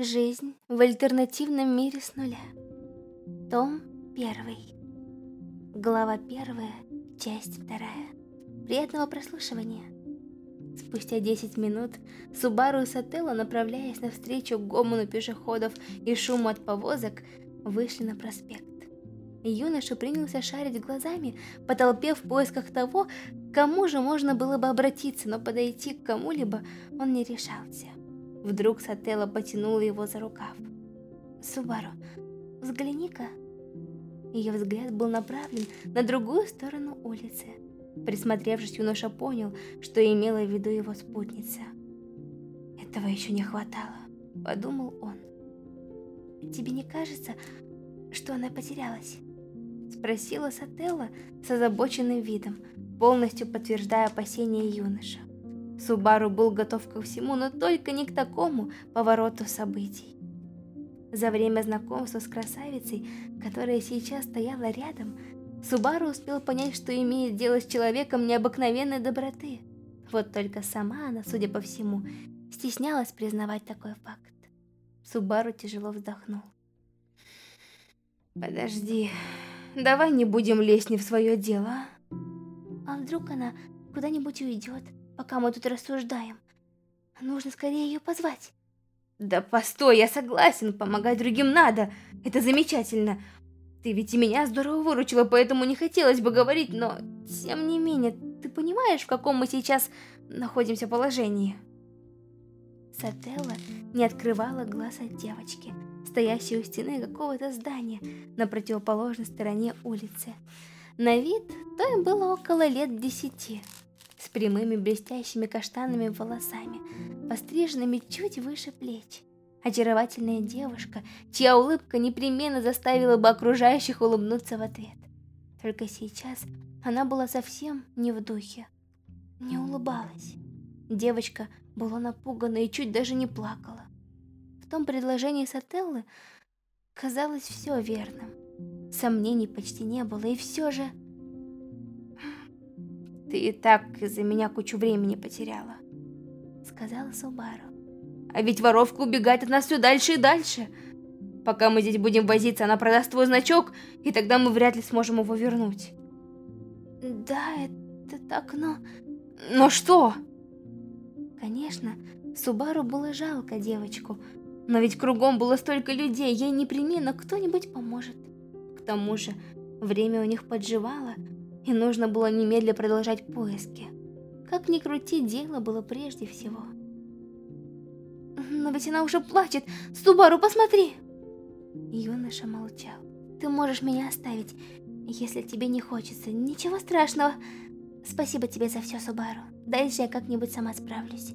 Жизнь в альтернативном мире с нуля. Том 1. Глава 1, часть 2. Приятного прослушивания. Спустя 10 минут Субару и Сателло, направляясь навстречу гомону пешеходов и шуму от повозок, вышли на проспект. Юноша принялся шарить глазами по толпе в поисках того, к кому же можно было бы обратиться, но подойти к кому-либо он не решался. Вдруг Сателла потянула его за рукав. «Субару, взгляни-ка». Ее взгляд был направлен на другую сторону улицы. Присмотревшись, юноша понял, что имела в виду его спутница. «Этого еще не хватало», — подумал он. «Тебе не кажется, что она потерялась?» Спросила Сателла с озабоченным видом, полностью подтверждая опасения юноша. Субару был готов ко всему, но только не к такому повороту событий. За время знакомства с красавицей, которая сейчас стояла рядом, Субару успел понять, что имеет дело с человеком необыкновенной доброты. Вот только сама она, судя по всему, стеснялась признавать такой факт. Субару тяжело вздохнул. «Подожди, давай не будем лезть не в свое дело, а? А вдруг она куда-нибудь уйдет, пока мы тут рассуждаем? Нужно скорее ее позвать». «Да постой, я согласен, помогать другим надо, это замечательно. Ты ведь и меня здорово выручила, поэтому не хотелось бы говорить, но тем не менее, ты понимаешь, в каком мы сейчас находимся положении?» Сателла не открывала глаз от девочки, стоящей у стены какого-то здания на противоположной стороне улицы. На вид то им было около лет десяти, с прямыми блестящими каштанными волосами, постриженными чуть выше плеч. Очаровательная девушка, чья улыбка непременно заставила бы окружающих улыбнуться в ответ. Только сейчас она была совсем не в духе, не улыбалась. Девочка была напугана и чуть даже не плакала. В том предложении Сателлы казалось все верным. Сомнений почти не было, и все же... «Ты и так из-за меня кучу времени потеряла», — сказала Субару. «А ведь воровка убегает от нас все дальше и дальше. Пока мы здесь будем возиться, она продаст твой значок, и тогда мы вряд ли сможем его вернуть». «Да, это так, но...» «Но что?» Конечно, Субару было жалко девочку, но ведь кругом было столько людей, ей непременно кто-нибудь поможет. К тому же, время у них подживало, и нужно было немедля продолжать поиски. Как ни крути, дело было прежде всего. «Но ведь она уже плачет! Субару, посмотри!» Юноша молчал. «Ты можешь меня оставить, если тебе не хочется. Ничего страшного. Спасибо тебе за все, Субару. Дальше я как-нибудь сама справлюсь.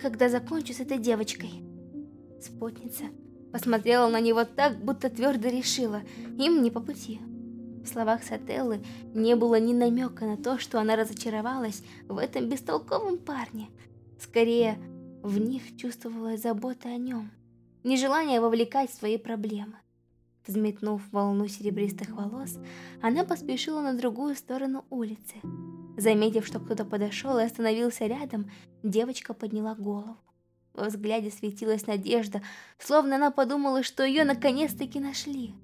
Когда закончу с этой девочкой». Спутница посмотрела на него так, будто твердо решила, им не по пути. В словах Сателлы не было ни намека на то, что она разочаровалась в этом бестолковом парне. Скорее, в них чувствовалась забота о нем, нежелание вовлекать в свои проблемы. Взметнув волну серебристых волос, она поспешила на другую сторону улицы. Заметив, что кто-то подошел и остановился рядом, девочка подняла голову. Во взгляде светилась надежда, словно она подумала, что ее наконец-таки нашли.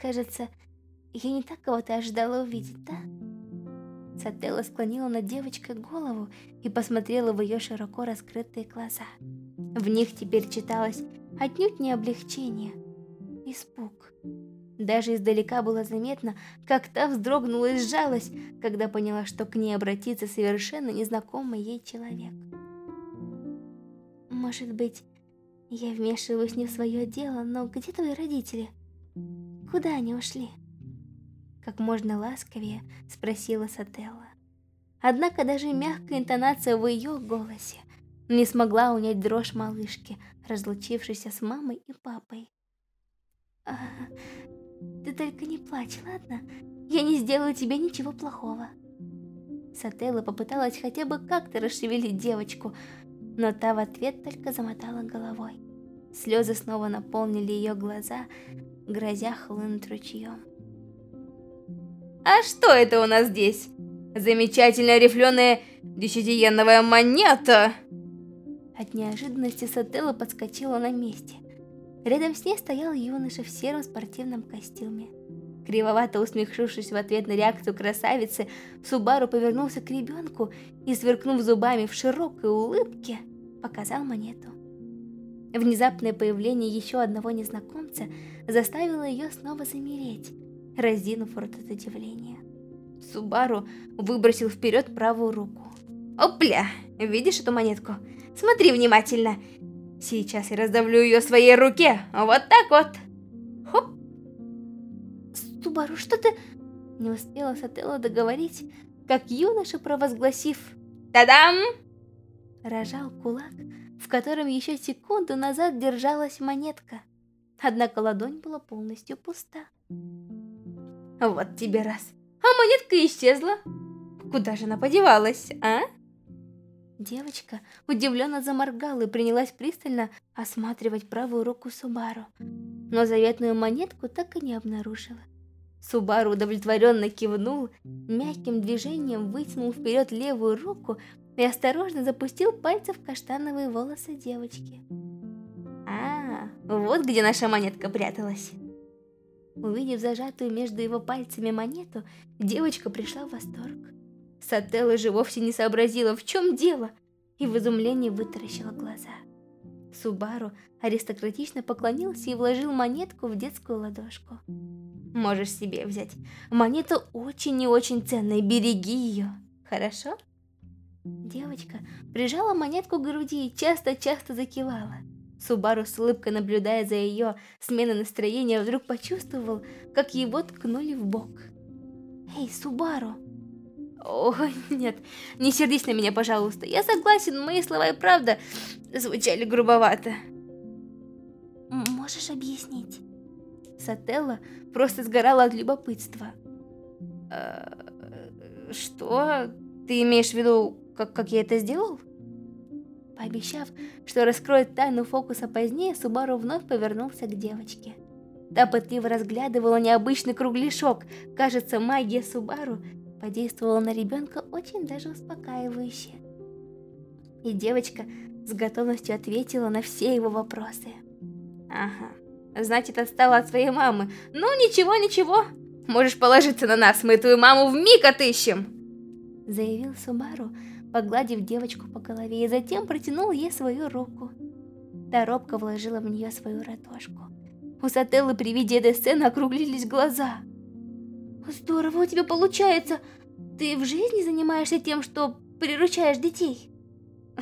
Кажется, я не так кого-то ожидала увидеть, да? Сателла склонила над девочкой голову и посмотрела в ее широко раскрытые глаза. В них теперь читалось отнюдь не облегчение, испуг. Даже издалека было заметно, как та вздрогнула и сжалась, когда поняла, что к ней обратится совершенно незнакомый ей человек. Может быть, я вмешиваюсь не в свое дело, но где твои родители? Куда они ушли? Как можно ласковее спросила Сателла. Однако даже мягкая интонация в ее голосе не смогла унять дрожь малышки, разлучившейся с мамой и папой. А, ты только не плачь, ладно? Я не сделаю тебе ничего плохого. Сателла попыталась хотя бы как-то расшевелить девочку, но та в ответ только замотала головой. Слезы снова наполнили ее глаза, грозя хлынуть ручьем. «А что это у нас здесь? Замечательная рифленая десятиеновая монета!» От неожиданности Сателла подскочила на месте. Рядом с ней стоял юноша в сером спортивном костюме. Кривовато усмехнувшись в ответ на реакцию красавицы, Субару повернулся к ребенку и, сверкнув зубами в широкой улыбке, показал монету. Внезапное появление еще одного незнакомца заставило ее снова замереть, разинув рот от удивления. Субару выбросил вперед правую руку. «Опля! Видишь эту монетку? Смотри внимательно! Сейчас я раздавлю ее своей руке, вот так вот!» Хоп! Субару, что ты...» Не успела Сателла договорить, как юноша, провозгласив «Та-дам!» Рожал кулак, в котором еще секунду назад держалась монетка. Однако ладонь была полностью пуста. «Вот тебе раз!» А монетка исчезла. Куда же она подевалась, а? Девочка удивленно заморгала и принялась пристально осматривать правую руку Субару, но заветную монетку так и не обнаружила. Субару удовлетворенно кивнул, мягким движением вытянул вперед левую руку и осторожно запустил пальцы в каштановые волосы девочки. А, вот где наша монетка пряталась. Увидев зажатую между его пальцами монету, девочка пришла в восторг. Сателла же вовсе не сообразила, в чем дело, и в изумлении вытаращила глаза. Субару аристократично поклонился и вложил монетку в детскую ладошку. «Можешь себе взять. Монета очень и очень ценная, береги ее, хорошо?» Девочка прижала монетку к груди и часто-часто закивала. Субару с улыбкой, наблюдая за ее сменой настроения, вдруг почувствовал, как его ткнули в бок. «Эй, Субару!» «О, нет, не сердись на меня, пожалуйста. Я согласен, мои слова и правда звучали грубовато». «Можешь объяснить?» Сателла просто сгорала от любопытства. «Э, «Что? Ты имеешь в виду, как, как я это сделал?» Пообещав, что раскроет тайну фокуса позднее, Субару вновь повернулся к девочке. Та пытливо разглядывала необычный кругляшок. Кажется, магия Субару подействовала на ребенка очень даже успокаивающе. И девочка с готовностью ответила на все его вопросы. Ага, значит отстала от своей мамы. Ну ничего, ничего, можешь положиться на нас, мы твою маму в миг отыщем. Заявил Субару, погладив девочку по голове, и затем протянул ей свою руку. Та робко вложила в нее свою ладошку. У Сателлы при виде этой сцены округлились глаза. «Здорово у тебя получается! Ты в жизни занимаешься тем, что приручаешь детей?»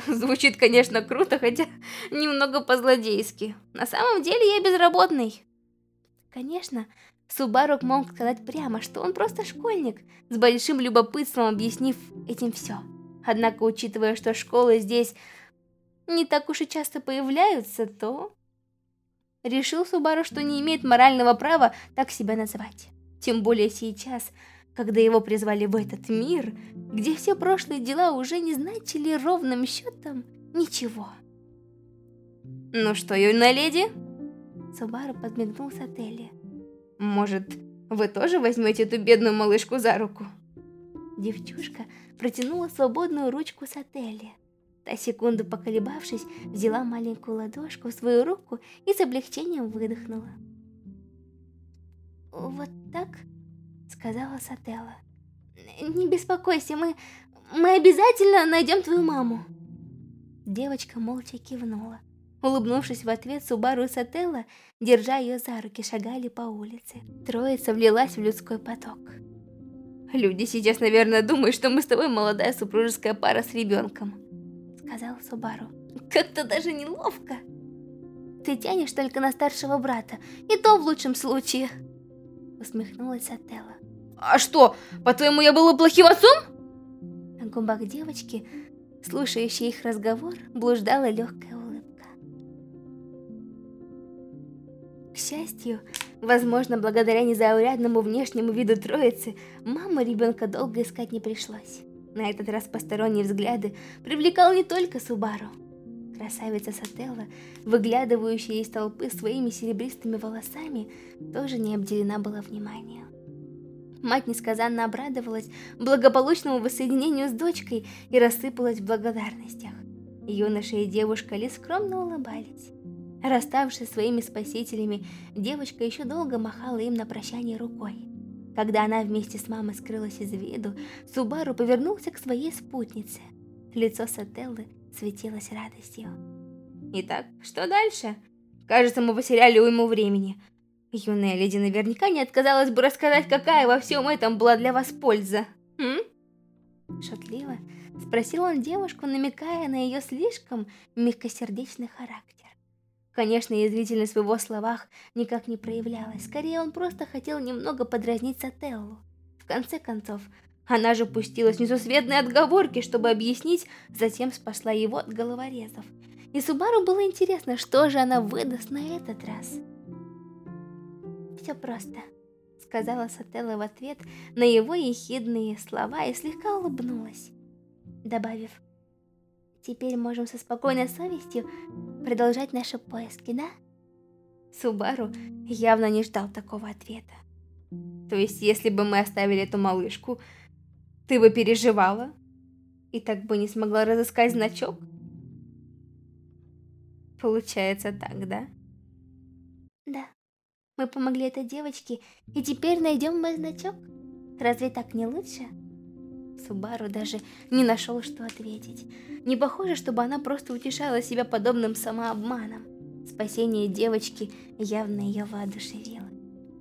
Звучит, конечно, круто, хотя немного по-злодейски. На самом деле я безработный. Конечно, Субару мог сказать прямо, что он просто школьник, с большим любопытством объяснив этим все. Однако, учитывая, что школы здесь не так уж и часто появляются, то... Решил Субару, что не имеет морального права так себя называть. Тем более сейчас, когда его призвали в этот мир, где все прошлые дела уже не значили ровным счетом ничего. «Ну что, юная леди?» Субару подмигнул Сателли. «Может, вы тоже возьмете эту бедную малышку за руку?» Девчушка протянула свободную ручку с отеля. Та секунду поколебавшись, взяла маленькую ладошку в свою руку и с облегчением выдохнула. «Вот так?» — сказала Сателла. «Не беспокойся, мы... мы обязательно найдем твою маму!» Девочка молча кивнула. Улыбнувшись в ответ, Субару и Сателла, держа ее за руки, шагали по улице. Троица влилась в людской поток. Люди сейчас, наверное, думают, что мы с тобой молодая супружеская пара с ребенком. Сказал Субару. Как-то даже неловко. Ты тянешь только на старшего брата, и то в лучшем случае. Усмехнулась Ателла. А что, по-твоему, я была плохим отцом? На губах девочки, слушающей их разговор, блуждала легкая улыбка. К счастью, Возможно, благодаря незаурядному внешнему виду троицы, маму ребенка долго искать не пришлось. На этот раз посторонние взгляды привлекал не только Субару. Красавица Сателла, выглядывающая из толпы своими серебристыми волосами, тоже не обделена была вниманием. Мать несказанно обрадовалась благополучному воссоединению с дочкой и рассыпалась в благодарностях. Юноша и девушка лишь скромно улыбались. Расставшись своими спасителями, девочка еще долго махала им на прощание рукой. Когда она вместе с мамой скрылась из виду, Субару повернулся к своей спутнице. Лицо Сателлы светилось радостью. Итак, что дальше? Кажется, мы потеряли уйму времени. Юная леди наверняка не отказалась бы рассказать, какая во всем этом была для вас польза. М? Шутливо спросил он девушку, намекая на ее слишком мягкосердечный характер. Конечно, язвительность в его словах никак не проявлялась. Скорее, он просто хотел немного подразнить Сателлу. В конце концов, она же пустилась в несусветные отговорки, чтобы объяснить, затем спасла его от головорезов. И Субару было интересно, что же она выдаст на этот раз. «Все просто», — сказала Сателла в ответ на его ехидные слова и слегка улыбнулась, добавив, «Теперь можем со спокойной совестью продолжать наши поиски, да?» Субару явно не ждал такого ответа. То есть, если бы мы оставили эту малышку, ты бы переживала? И так бы не смогла разыскать значок? Получается так, да? Да. Мы помогли этой девочке, и теперь найдем мой значок. Разве так не лучше? Субару даже не нашел, что ответить. Не похоже, чтобы она просто утешала себя подобным самообманом. Спасение девочки явно ее воодушевило.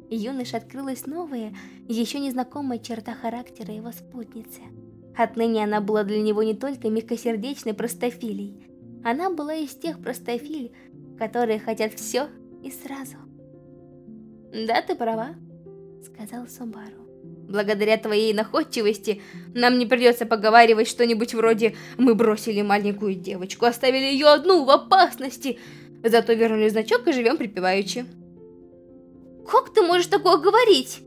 Юноше открылась новая, еще незнакомая черта характера его спутницы. Отныне она была для него не только мягкосердечной простофилей, она была из тех простофиль, которые хотят все и сразу. «Да, ты права», — сказал Субару. «Благодаря твоей находчивости нам не придется поговаривать что-нибудь вроде «Мы бросили маленькую девочку, оставили ее одну в опасности, зато вернули значок и живем припеваючи». «Как ты можешь такое говорить?»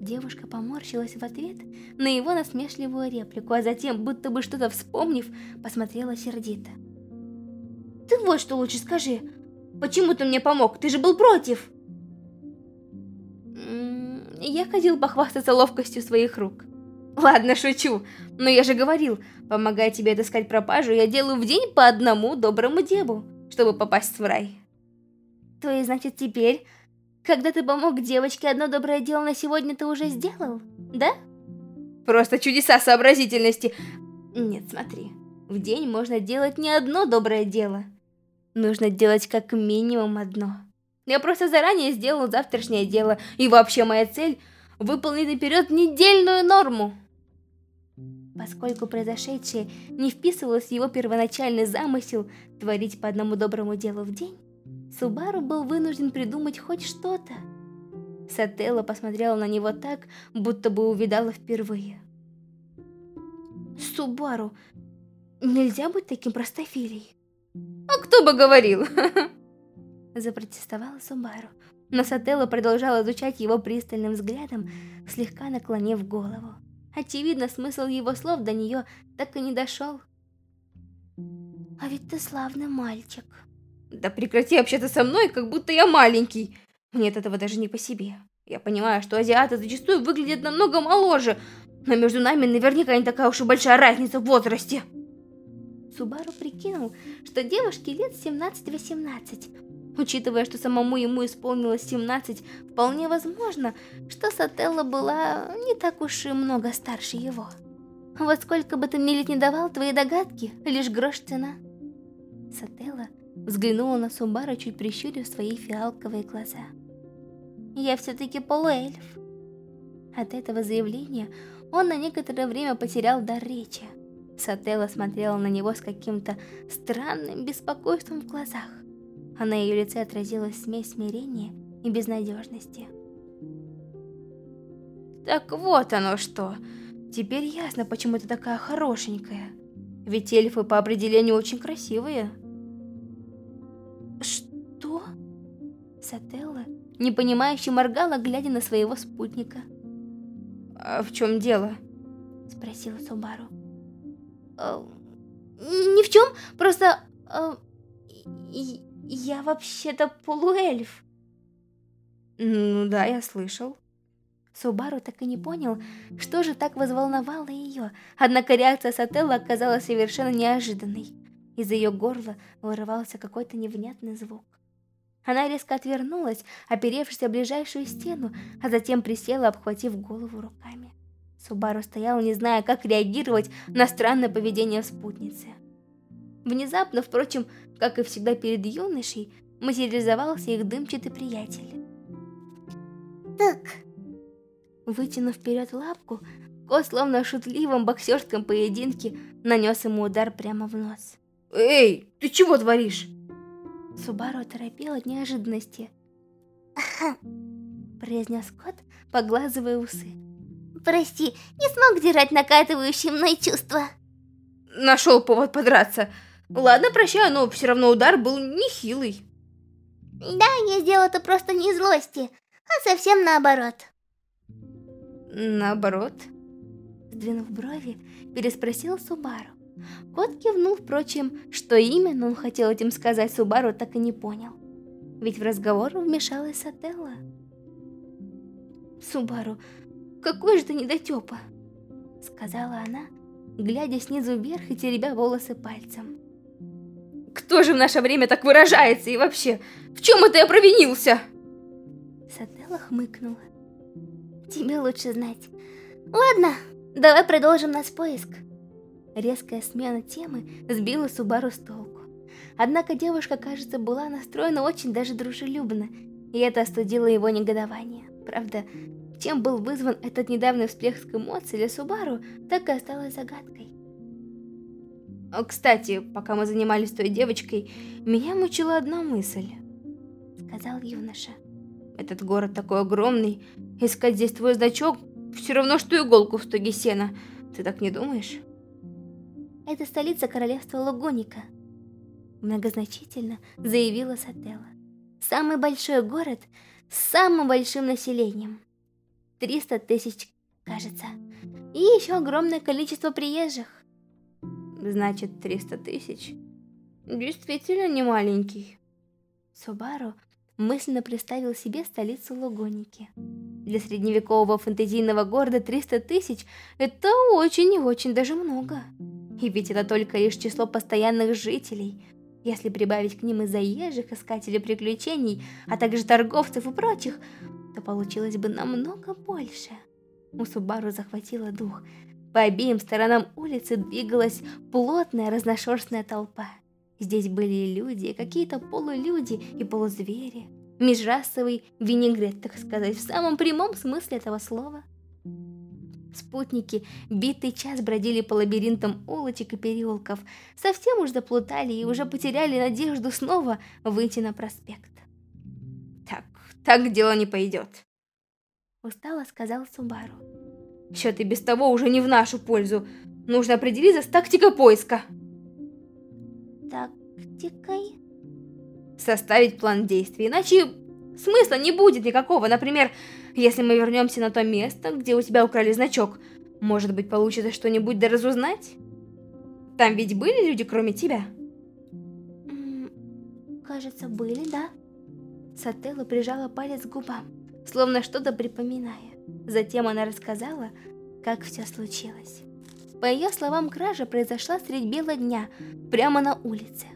Девушка поморщилась в ответ на его насмешливую реплику, а затем, будто бы что-то вспомнив, посмотрела сердито. «Ты вот что лучше скажи. Почему ты мне помог? Ты же был против!» Я хотел похвастаться ловкостью своих рук. Ладно, шучу, но я же говорил, помогая тебе отыскать пропажу, я делаю в день по одному доброму делу, чтобы попасть в рай. То есть, значит, теперь когда ты помог девочке, одно доброе дело на сегодня ты уже сделал, да? Просто чудеса сообразительности. Нет, смотри, в день можно делать не одно доброе дело. Нужно делать как минимум одно. Я просто заранее сделал завтрашнее дело, и вообще моя цель — выполнить наперед недельную норму. Поскольку произошедшее не вписывалось в его первоначальный замысел творить по одному доброму делу в день, Субару был вынужден придумать хоть что-то. Сателла посмотрела на него так, будто бы увидала впервые. Субару, нельзя быть таким простофилей. А кто бы говорил? Запротестовала Субару, но Сателла продолжала изучать его пристальным взглядом, слегка наклонив голову. Очевидно, смысл его слов до нее так и не дошел. «А ведь ты славный мальчик», да прекрати общаться со мной, как будто я маленький. Мне от этого даже не по себе. Я понимаю, что азиаты зачастую выглядят намного моложе, но между нами наверняка не такая уж и большая разница в возрасте. Субару прикинул, что девушке лет 17-18. Учитывая, что самому ему исполнилось 17, вполне возможно, что Сателла была не так уж и много старше его. Вот сколько бы ты мне лет не давал, твои догадки — лишь грош цена. Сателла Взглянула на Сумбара, чуть прищурив свои фиалковые глаза. «Я все-таки полуэльф». От этого заявления он на некоторое время потерял дар речи. Сателла смотрела на него с каким-то странным беспокойством в глазах, а на ее лице отразилась смесь смирения и безнадежности. «Так вот оно что! Теперь ясно, почему ты такая хорошенькая. Ведь эльфы по определению очень красивые». «Что?» Сателла, непонимающе моргала, глядя на своего спутника. «А в чем дело?» Спросила Субару. «Э, «Ни в чем, просто... Э, я вообще-то полуэльф». «Ну да, я слышал». Субару так и не понял, что же так взволновало ее, однако реакция Сателла оказалась совершенно неожиданной. Из ее горла вырывался какой-то невнятный звук. Она резко отвернулась, оперевшись о ближайшую стену, а затем присела, обхватив голову руками. Субару стоял, не зная, как реагировать на странное поведение спутницы. Внезапно, впрочем, как и всегда перед юношей, материализовался их дымчатый приятель. «Так...» Вытянув вперед лапку, кот, словно в шутливом боксерском поединке, нанес ему удар прямо в нос. «Эй, ты чего творишь?» Субару оторопел от неожиданности. произнес кот, поглазывая усы. «Прости, не смог держать накатывающие мной чувства». Нашел повод подраться. Ладно, прощаю, но все равно удар был нехилый. Да, я сделал это просто не из злости, а совсем наоборот. Наоборот? Сдвинув брови, переспросил Субару. Кот кивнул, впрочем, что именно он хотел этим сказать Субару, так и не понял. Ведь в разговор вмешалась Сателла. «Субару, какой же ты недотепа!» Сказала она, глядя снизу вверх и теребя волосы пальцем. «Кто же в наше время так выражается и вообще, в чем это я провинился?» Сателла хмыкнула. «Тебе лучше знать. Ладно, давай продолжим наш поиск». Резкая смена темы сбила Субару с толку. Однако девушка, кажется, была настроена очень даже дружелюбно, и это остудило его негодование. Правда, чем был вызван этот недавний всплеск эмоций для Субару, так и осталось загадкой. «Кстати, пока мы занимались той девочкой, меня мучила одна мысль», — сказал юноша. «Этот город такой огромный, искать здесь твой значок все равно, что иголку в стоге сена. Ты так не думаешь?» Это столица королевства Лугоника. Многозначительно заявила Сателла. Самый большой город с самым большим населением. 300 тысяч, кажется. И еще огромное количество приезжих. Значит, 300 тысяч. Действительно не маленький. Субару мысленно представил себе столицу Лугоники. Для средневекового фэнтезийного города 300 тысяч – это очень и очень даже много. И ведь это только лишь число постоянных жителей. Если прибавить к ним и заезжих, искателей приключений, а также торговцев и прочих, то получилось бы намного больше. У Субару захватило дух. По обеим сторонам улицы двигалась плотная разношерстная толпа. Здесь были люди, какие-то полулюди и полузвери. Межрасовый винегрет, так сказать, в самом прямом смысле этого слова. Спутники битый час бродили по лабиринтам улочек и переулков, совсем уж заплутали и уже потеряли надежду снова выйти на проспект. «Так, так дело не пойдет», — устало сказал Субару. «Счет и без того уже не в нашу пользу. Нужно определиться с тактикой поиска». «Тактикой?» «Составить план действий, иначе смысла не будет никакого. Например, если мы вернемся на то место, где у тебя украли значок, может быть, получится что-нибудь да разузнать? Там ведь были люди, кроме тебя? Кажется, были, да? Сателла прижала палец к губам, словно что-то припоминая. Затем она рассказала, как все случилось. По ее словам, кража произошла средь бела дня, прямо на улице.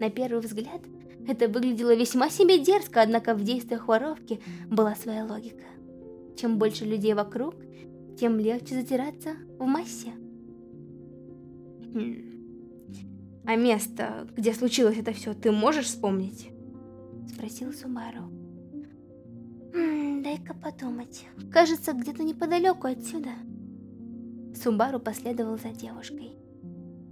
На первый взгляд, это выглядело весьма себе дерзко, однако в действиях воровки была своя логика. Чем больше людей вокруг, тем легче затираться в массе. Хм. А место, где случилось это все, ты можешь вспомнить? Спросил Сумару. Дай-ка подумать. Кажется, где-то неподалеку отсюда. Сумбару последовал за девушкой.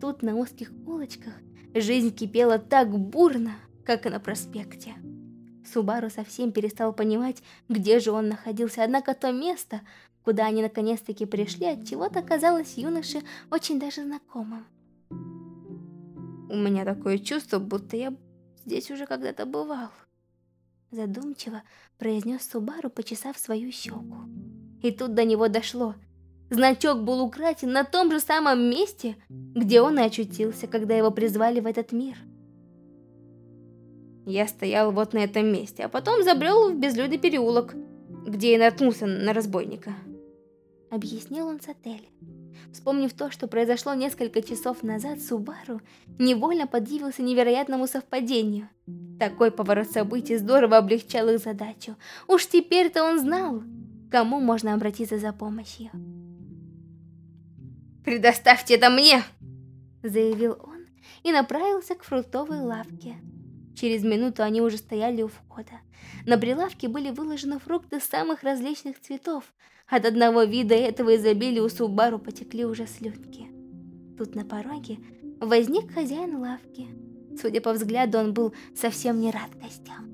Тут на узких улочках жизнь кипела так бурно, как и на проспекте. Субару совсем перестал понимать, где же он находился, однако то место, куда они наконец-таки пришли, от чего-то казалось юноше очень даже знакомым. У меня такое чувство, будто я здесь уже когда-то бывал. Задумчиво произнес Субару, почесав свою щеку. И тут до него дошло. Значок был украден на том же самом месте, где он и очутился, когда его призвали в этот мир. Я стоял вот на этом месте, а потом забрел в безлюдный переулок, где и наткнулся на разбойника. Объяснил он Сатель. Вспомнив то, что произошло несколько часов назад, Субару невольно подивился невероятному совпадению. Такой поворот событий здорово облегчал их задачу. Уж теперь-то он знал, кому можно обратиться за помощью. «Предоставьте это мне!» заявил он и направился к фруктовой лавке. Через минуту они уже стояли у входа. На прилавке были выложены фрукты самых различных цветов. От одного вида этого изобилия у Субару потекли уже слюнки. Тут на пороге возник хозяин лавки. Судя по взгляду, он был совсем не рад гостям.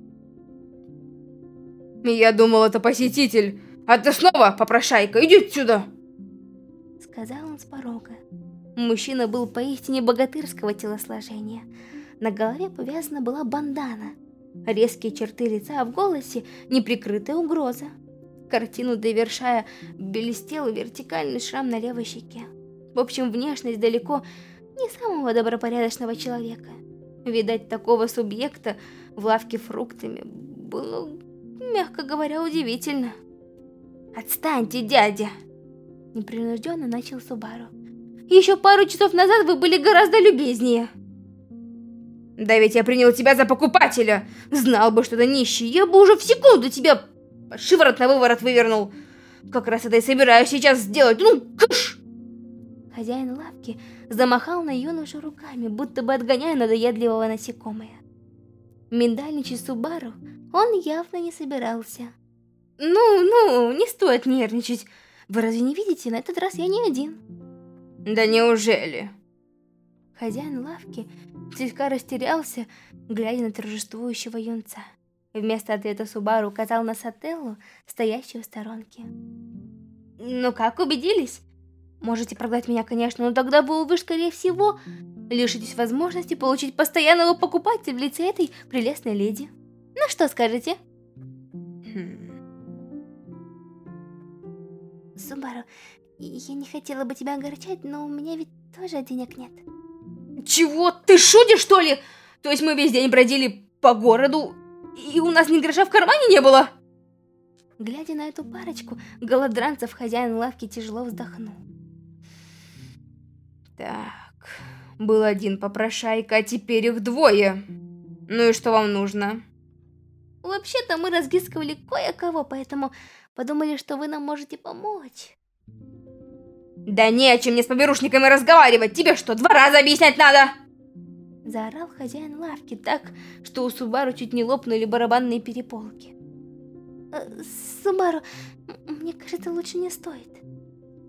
«Я думал, это посетитель, а ты снова попрошайка, иди отсюда!» Сказал он с порога. Мужчина был поистине богатырского телосложения. На голове повязана была бандана. Резкие черты лица, а в голосе неприкрытая угроза. Картину довершая, блестел вертикальный шрам на левой щеке. В общем, внешность далеко не самого добропорядочного человека. Видать, такого субъекта в лавке фруктами было, мягко говоря, удивительно. «Отстаньте, дядя!» Непринужденно начал Субару. Еще пару часов назад вы были гораздо любезнее. Да ведь я принял тебя за покупателя. Знал бы, что ты нищий, я бы уже в секунду тебя шиворот на выворот вывернул. Как раз это и собираюсь сейчас сделать. Ну, кыш! Хозяин лавки замахал на юношу руками, будто бы отгоняя надоедливого насекомое. Миндальничать Субару он явно не собирался. «Ну, ну, не стоит нервничать. Вы разве не видите, на этот раз я не один?» Да неужели? Хозяин лавки слегка растерялся, глядя на торжествующего юнца. Вместо ответа Субару указал на Сателлу, стоящую в сторонке. «Ну как, убедились? Можете продать меня, конечно, но тогда вы, увы, скорее всего, лишитесь возможности получить постоянного покупателя в лице этой прелестной леди. Ну что скажете?» хм. Субару, я не хотела бы тебя огорчать, но у меня ведь тоже денег нет. Чего? Ты шутишь, что ли? То есть мы весь день бродили по городу, и у нас ни гроша в кармане не было? Глядя на эту парочку, голодранцев хозяин лавки тяжело вздохнул. Так, был один попрошайка, а теперь их двое. Ну и что вам нужно? Вообще-то мы разыскивали кое-кого, поэтому подумали, что вы нам можете помочь. Да не о чем мне с поберушниками разговаривать, тебе что, два раза объяснять надо? Заорал хозяин лавки так, что у Субару чуть не лопнули барабанные переполки. Э, Субару, мне кажется, лучше не стоит.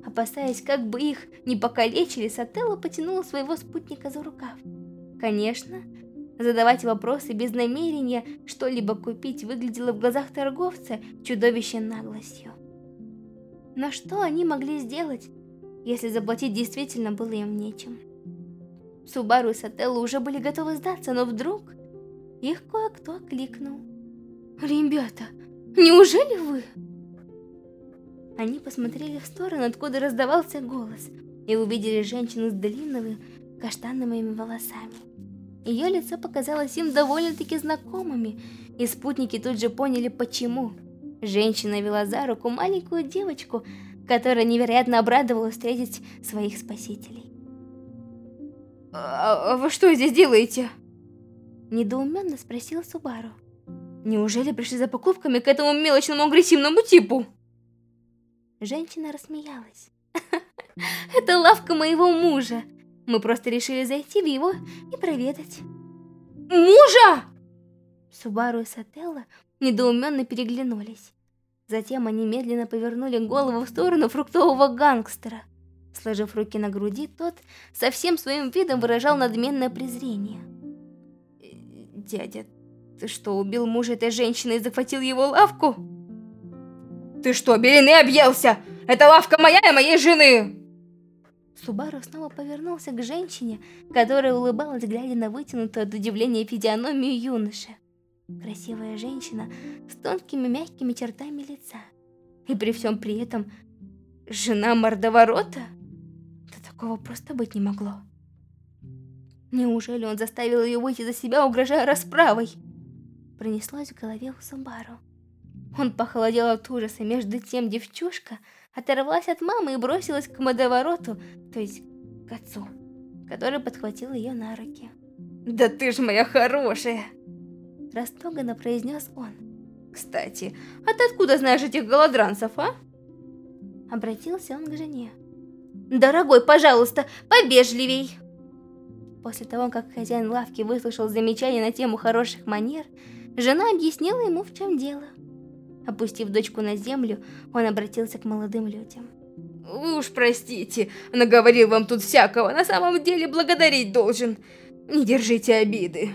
Опасаясь, как бы их не покалечили, Сателла потянула своего спутника за рукав. Конечно, задавать вопросы без намерения что-либо купить выглядело в глазах торговца чудовищной наглостью. Но что они могли сделать, если заплатить действительно было им нечем. Субару и Сателло уже были готовы сдаться, но вдруг их кое-кто окликнул. «Ребята, неужели вы?» Они посмотрели в сторону, откуда раздавался голос, и увидели женщину с длинными каштановыми волосами. Ее лицо показалось им довольно-таки знакомыми, и спутники тут же поняли, почему. Женщина вела за руку маленькую девочку, которая невероятно обрадовалась встретить своих спасителей. «А, а вы что здесь делаете?» Недоуменно спросил Субару. «Неужели пришли за покупками к этому мелочному агрессивному типу?» Женщина рассмеялась. «Это лавка моего мужа. Мы просто решили зайти в его и проведать». «Мужа?» Субару и Сателла недоуменно переглянулись. Затем они медленно повернули голову в сторону фруктового гангстера. Сложив руки на груди, тот со всем своим видом выражал надменное презрение. «Дядя, ты что, убил мужа этой женщины и захватил его лавку?» «Ты что, белины объелся? Это лавка моя и моей жены!» Субару снова повернулся к женщине, которая улыбалась, глядя на вытянутую от удивления физиономию юноши. Красивая женщина с тонкими мягкими чертами лица. И при всем при этом жена мордоворота? Такого просто быть не могло. Неужели он заставил ее выйти за себя, угрожая расправой? Пронеслось в голове у Сумбару. Он похолодел от ужаса, между тем девчушка оторвалась от мамы и бросилась к водовороту, то есть к отцу, который подхватил ее на руки. «Да ты ж моя хорошая!» Растроганно произнес он. «Кстати, а ты откуда знаешь этих голодранцев, а?» Обратился он к жене. «Дорогой, пожалуйста, побежливей!» После того, как хозяин лавки выслушал замечания на тему хороших манер, жена объяснила ему, в чем дело. Опустив дочку на землю, он обратился к молодым людям. «Уж простите, наговорил вам тут всякого, на самом деле благодарить должен. Не держите обиды».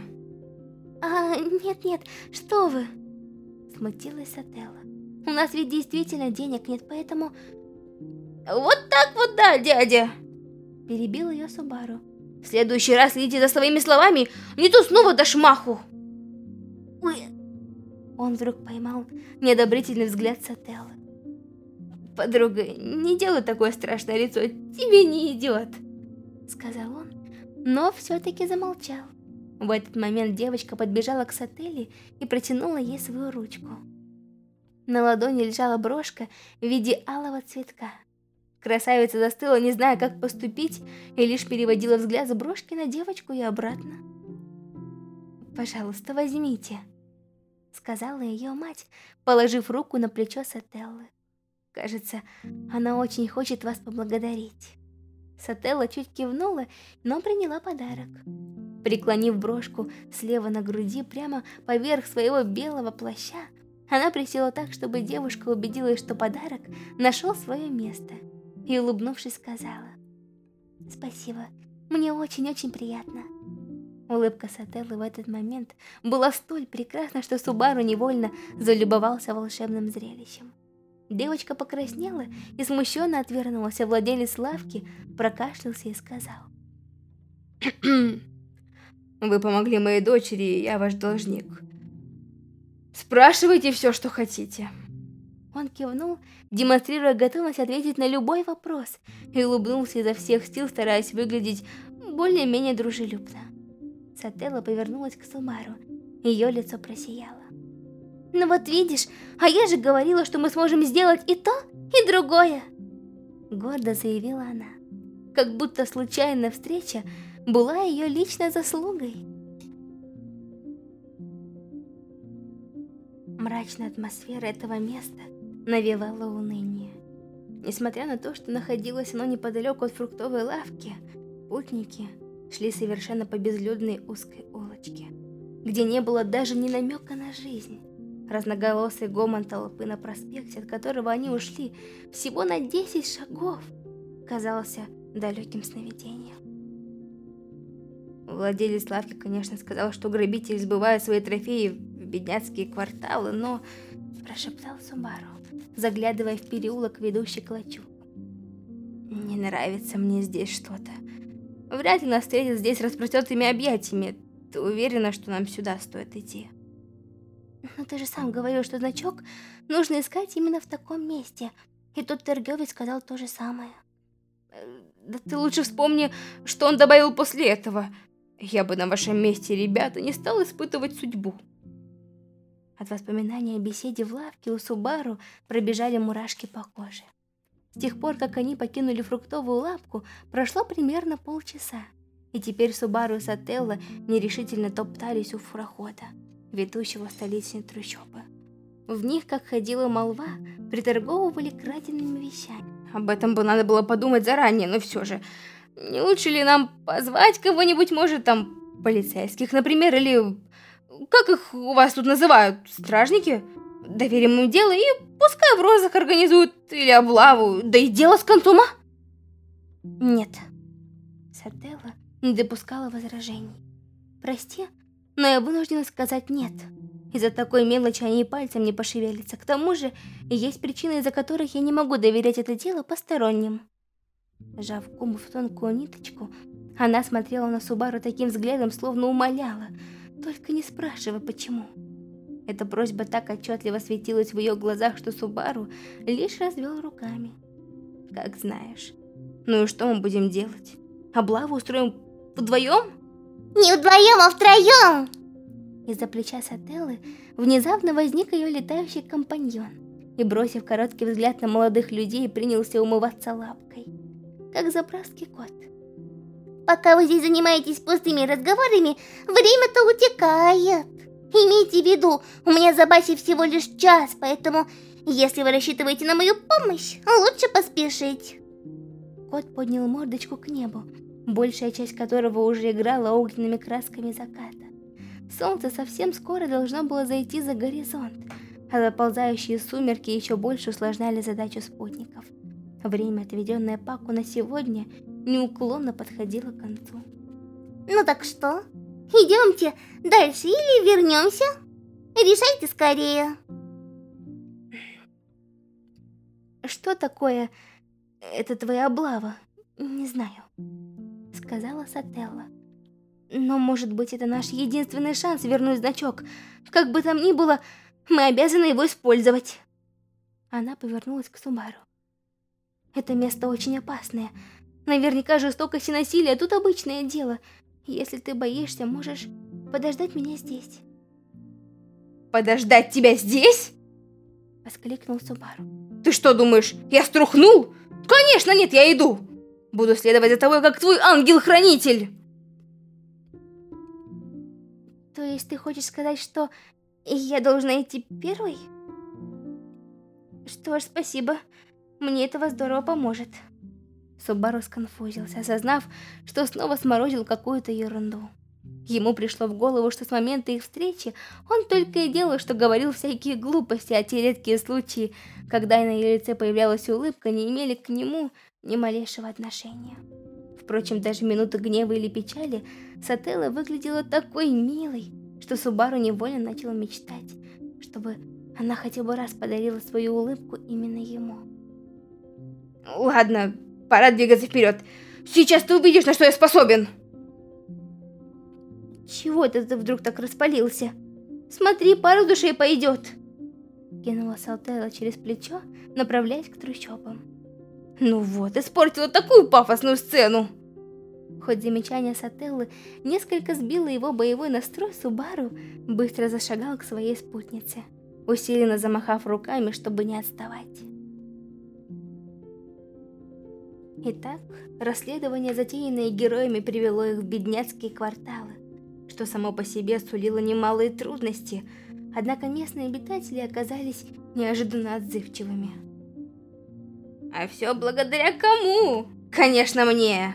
«А, нет-нет, что вы?» Смутилась Отелла. «У нас ведь действительно денег нет, поэтому...» «Вот так вот да, дядя!» Перебил ее Субару. «В следующий раз следите за своими словами, не то снова дашь маху!» Ой, он вдруг поймал неодобрительный взгляд Сателлы. «Подруга, не делай такое страшное лицо, тебе не идет!» Сказал он, но все-таки замолчал. В этот момент девочка подбежала к Сателле и протянула ей свою ручку. На ладони лежала брошка в виде алого цветка. Красавица застыла, не зная, как поступить, и лишь переводила взгляд с брошки на девочку и обратно. «Пожалуйста, возьмите», сказала ее мать, положив руку на плечо Сателлы. Кажется, она очень хочет вас поблагодарить. Сателла чуть кивнула, но приняла подарок. Преклонив брошку слева на груди прямо поверх своего белого плаща, она присела так, чтобы девушка убедилась, что подарок нашел свое место, и, улыбнувшись, сказала «Спасибо, мне очень-очень приятно». Улыбка Сателлы в этот момент была столь прекрасна, что Субару невольно залюбовался волшебным зрелищем. Девочка покраснела и смущенно отвернулась, а владелец лавки прокашлялся и сказал. «Вы помогли моей дочери, я ваш должник. Спрашивайте все, что хотите». Он кивнул, демонстрируя готовность ответить на любой вопрос, и улыбнулся изо всех сил, стараясь выглядеть более-менее дружелюбно. Сателла повернулась к Сумару. Ее лицо просияло. «Ну вот видишь, а я же говорила, что мы сможем сделать и то, и другое!» Гордо заявила она. Как будто случайная встреча была ее личной заслугой. Мрачная атмосфера этого места навевала уныние. Несмотря на то, что находилось оно неподалеку от фруктовой лавки, путники шли совершенно по безлюдной узкой улочке, где не было даже ни намека на жизнь. Разноголосый гомон толпы на проспекте, от которого они ушли всего на 10 шагов, казался далеким сновидением. Владелец лавки, конечно, сказал, что грабители сбывают свои трофеи в бедняцкие кварталы, но... Прошептал Субару, заглядывая в переулок, ведущий к лачугу. Не нравится мне здесь что-то. Вряд ли нас встретят здесь распростертыми объятиями. Ты уверена, что нам сюда стоит идти? Но ты же сам говорил, что значок нужно искать именно в таком месте. И тут торговец сказал то же самое. Э, да ты лучше вспомни, что он добавил после этого. Я бы на вашем месте, ребята, не стал испытывать судьбу. От воспоминания о беседе в лавке у Субару пробежали мурашки по коже. С тех пор, как они покинули фруктовую лапку, прошло примерно полчаса. И теперь Субару и Сателла нерешительно топтались у прохода, ведущего в столичные трущобы. В них, как ходила молва, приторговывали краденными вещами. Об этом бы надо было подумать заранее, но все же. Не лучше ли нам позвать кого-нибудь, может, там, полицейских, например, или... Как их у вас тут называют? Стражники? Доверим им дело и пускай в розах организуют или облаву, да и дело с концом, а? Нет. Сателла не допускала возражений. Прости, но я вынуждена сказать нет. Из-за такой мелочи они и пальцем не пошевелятся. К тому же, есть причины, из-за которых я не могу доверять это дело посторонним. Сжав губы в тонкую ниточку, она смотрела на Субару таким взглядом, словно умоляла. Только не спрашивай, почему. Эта просьба так отчетливо светилась в ее глазах, что Субару лишь развел руками. Как знаешь. Ну и что мы будем делать? Облаву устроим вдвоем? Не вдвоем, а втроем! Из-за плеча Сателлы внезапно возник ее летающий компаньон и, бросив короткий взгляд на молодых людей, принялся умываться лапкой, как заправский кот. Пока вы здесь занимаетесь пустыми разговорами, время-то утекает. Имейте в виду, у меня за базе всего лишь час, поэтому, если вы рассчитываете на мою помощь, лучше поспешить. Кот поднял мордочку к небу, большая часть которого уже играла огненными красками заката. Солнце совсем скоро должно было зайти за горизонт, а заползающие сумерки еще больше усложняли задачу спутников. Время, отведенное Паку на сегодня, неуклонно подходило к концу. Ну так что? Идемте дальше или вернемся? Решайте скорее. Что такое это твоя облава? Не знаю, сказала Сателла. Но может быть это наш единственный шанс вернуть значок. Как бы там ни было, мы обязаны его использовать. Она повернулась к Субару. Это место очень опасное. Наверняка жестокость и насилие тут обычное дело. Если ты боишься, можешь подождать меня здесь. Подождать тебя здесь? Воскликнул Субару. Ты что думаешь, я струхнул? Конечно нет, я иду. Буду следовать за тобой, как твой ангел-хранитель. То есть ты хочешь сказать, что я должна идти первой? Что ж, спасибо. Мне этого здорово поможет. Субару сконфузился, осознав, что снова сморозил какую-то ерунду. Ему пришло в голову, что с момента их встречи он только и делал, что говорил всякие глупости, а те редкие случаи, когда на ее лице появлялась улыбка, не имели к нему ни малейшего отношения. Впрочем, даже минуты гнева или печали Сателла выглядела такой милой, что Субару невольно начал мечтать, чтобы она хотя бы раз подарила свою улыбку именно ему. Ладно, Пора двигаться вперед. Сейчас ты увидишь, на что я способен. Чего это ты вдруг так распалился? Смотри, пару душей пойдет. Кинула Салтайла через плечо, направляясь к трущобам. Ну вот, испортила такую пафосную сцену. Хоть замечание Сателлы несколько сбило его боевой настрой, Субару быстро зашагал к своей спутнице, усиленно замахав руками, чтобы не отставать. Итак, расследование, затеянное героями, привело их в бедняцкие кварталы, что само по себе сулило немалые трудности, однако местные обитатели оказались неожиданно отзывчивыми. «А все благодаря кому?» «Конечно мне!»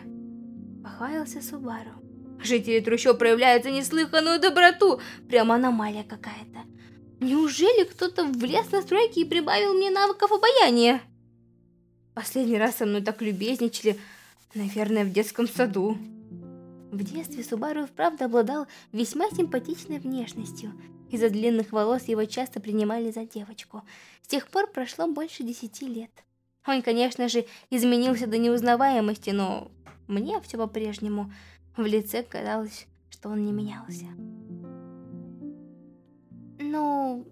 Похвалился Субару. «Жители трущоб проявляют неслыханную доброту, прямо аномалия какая-то. Неужели кто-то влез на стройки и прибавил мне навыков обаяния?» Последний раз со мной так любезничали, наверное, в детском саду. В детстве Субару вправду обладал весьма симпатичной внешностью. Из-за длинных волос его часто принимали за девочку. С тех пор прошло больше десяти лет. Он, конечно же, изменился до неузнаваемости, но мне все по-прежнему. В лице казалось, что он не менялся. Ну,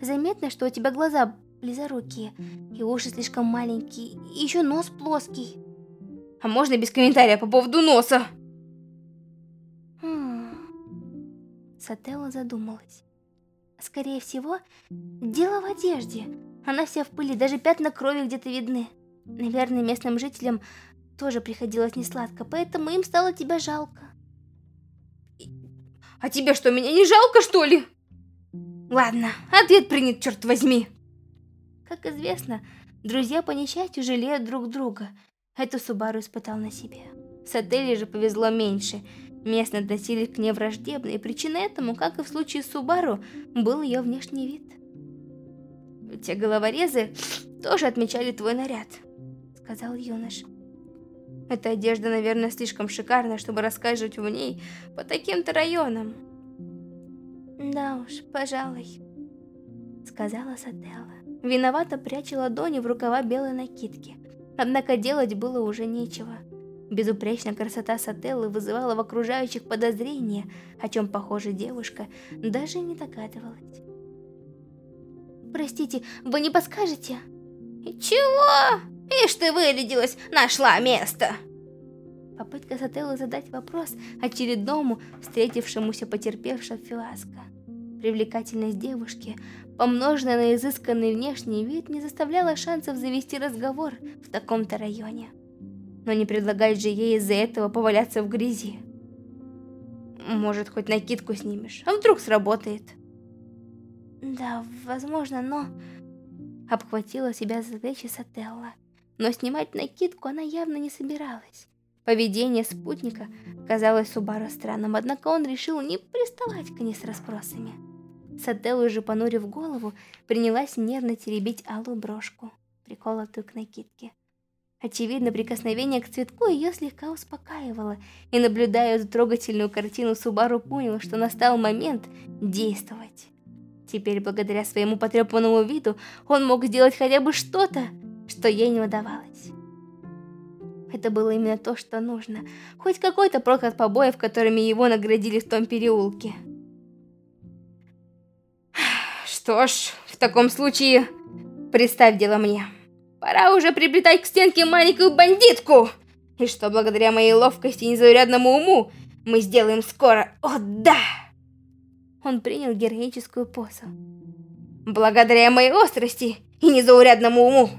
заметно, что у тебя глаза близорукие, и уши слишком маленькие, и еще нос плоский. А можно без комментария по поводу носа? Сателла задумалась. Скорее всего, дело в одежде. Она вся в пыли, даже пятна крови где-то видны. Наверное, местным жителям тоже приходилось несладко, поэтому им стало тебя жалко. А тебе что, меня не жалко, что ли? Ладно, ответ принят, черт возьми. Как известно, друзья по несчастью жалеют друг друга. Это Субару испытал на себе. Сателли же повезло меньше. Местные относились к ней враждебно, и причиной этому, как и в случае с Субару, был ее внешний вид. «Те головорезы тоже отмечали твой наряд», — сказал юнош. «Эта одежда, наверное, слишком шикарная, чтобы рассказывать в ней по таким-то районам». «Да уж, пожалуй», — сказала Сателла. Виновато пряча ладони в рукава белой накидки. Однако делать было уже нечего. Безупречная красота Сателлы вызывала в окружающих подозрения, о чем, похоже, девушка даже не догадывалась. «Простите, вы не подскажете?» «Чего? Ишь ты вырядилась, нашла место!» Попытка Сателлы задать вопрос очередному встретившемуся потерпевшему фиаско. Привлекательность девушки, помноженная на изысканный внешний вид, не заставляла шансов завести разговор в таком-то районе. Но не предлагать же ей из-за этого поваляться в грязи. Может, хоть накидку снимешь, а вдруг сработает? Да, возможно, но... Обхватила себя за плечи Сателла. Но снимать накидку она явно не собиралась. Поведение спутника казалось Субару странным, однако он решил не приставать к ней с расспросами. Сателла же, понурив голову, принялась нервно теребить алую брошку, приколотую к накидке. Очевидно, прикосновение к цветку ее слегка успокаивало, и, наблюдая эту трогательную картину, Субару понял, что настал момент действовать. Теперь, благодаря своему потрепанному виду, он мог сделать хотя бы что-то, что ей не удавалось. Это было именно то, что нужно. Хоть какой-то прок от побоев, которыми его наградили в том переулке. Что ж, в таком случае, представь дело мне. Пора уже приплетать к стенке маленькую бандитку. И что благодаря моей ловкости и незаурядному уму мы сделаем скоро. О, да! Он принял героическую позу. Благодаря моей острости и незаурядному уму.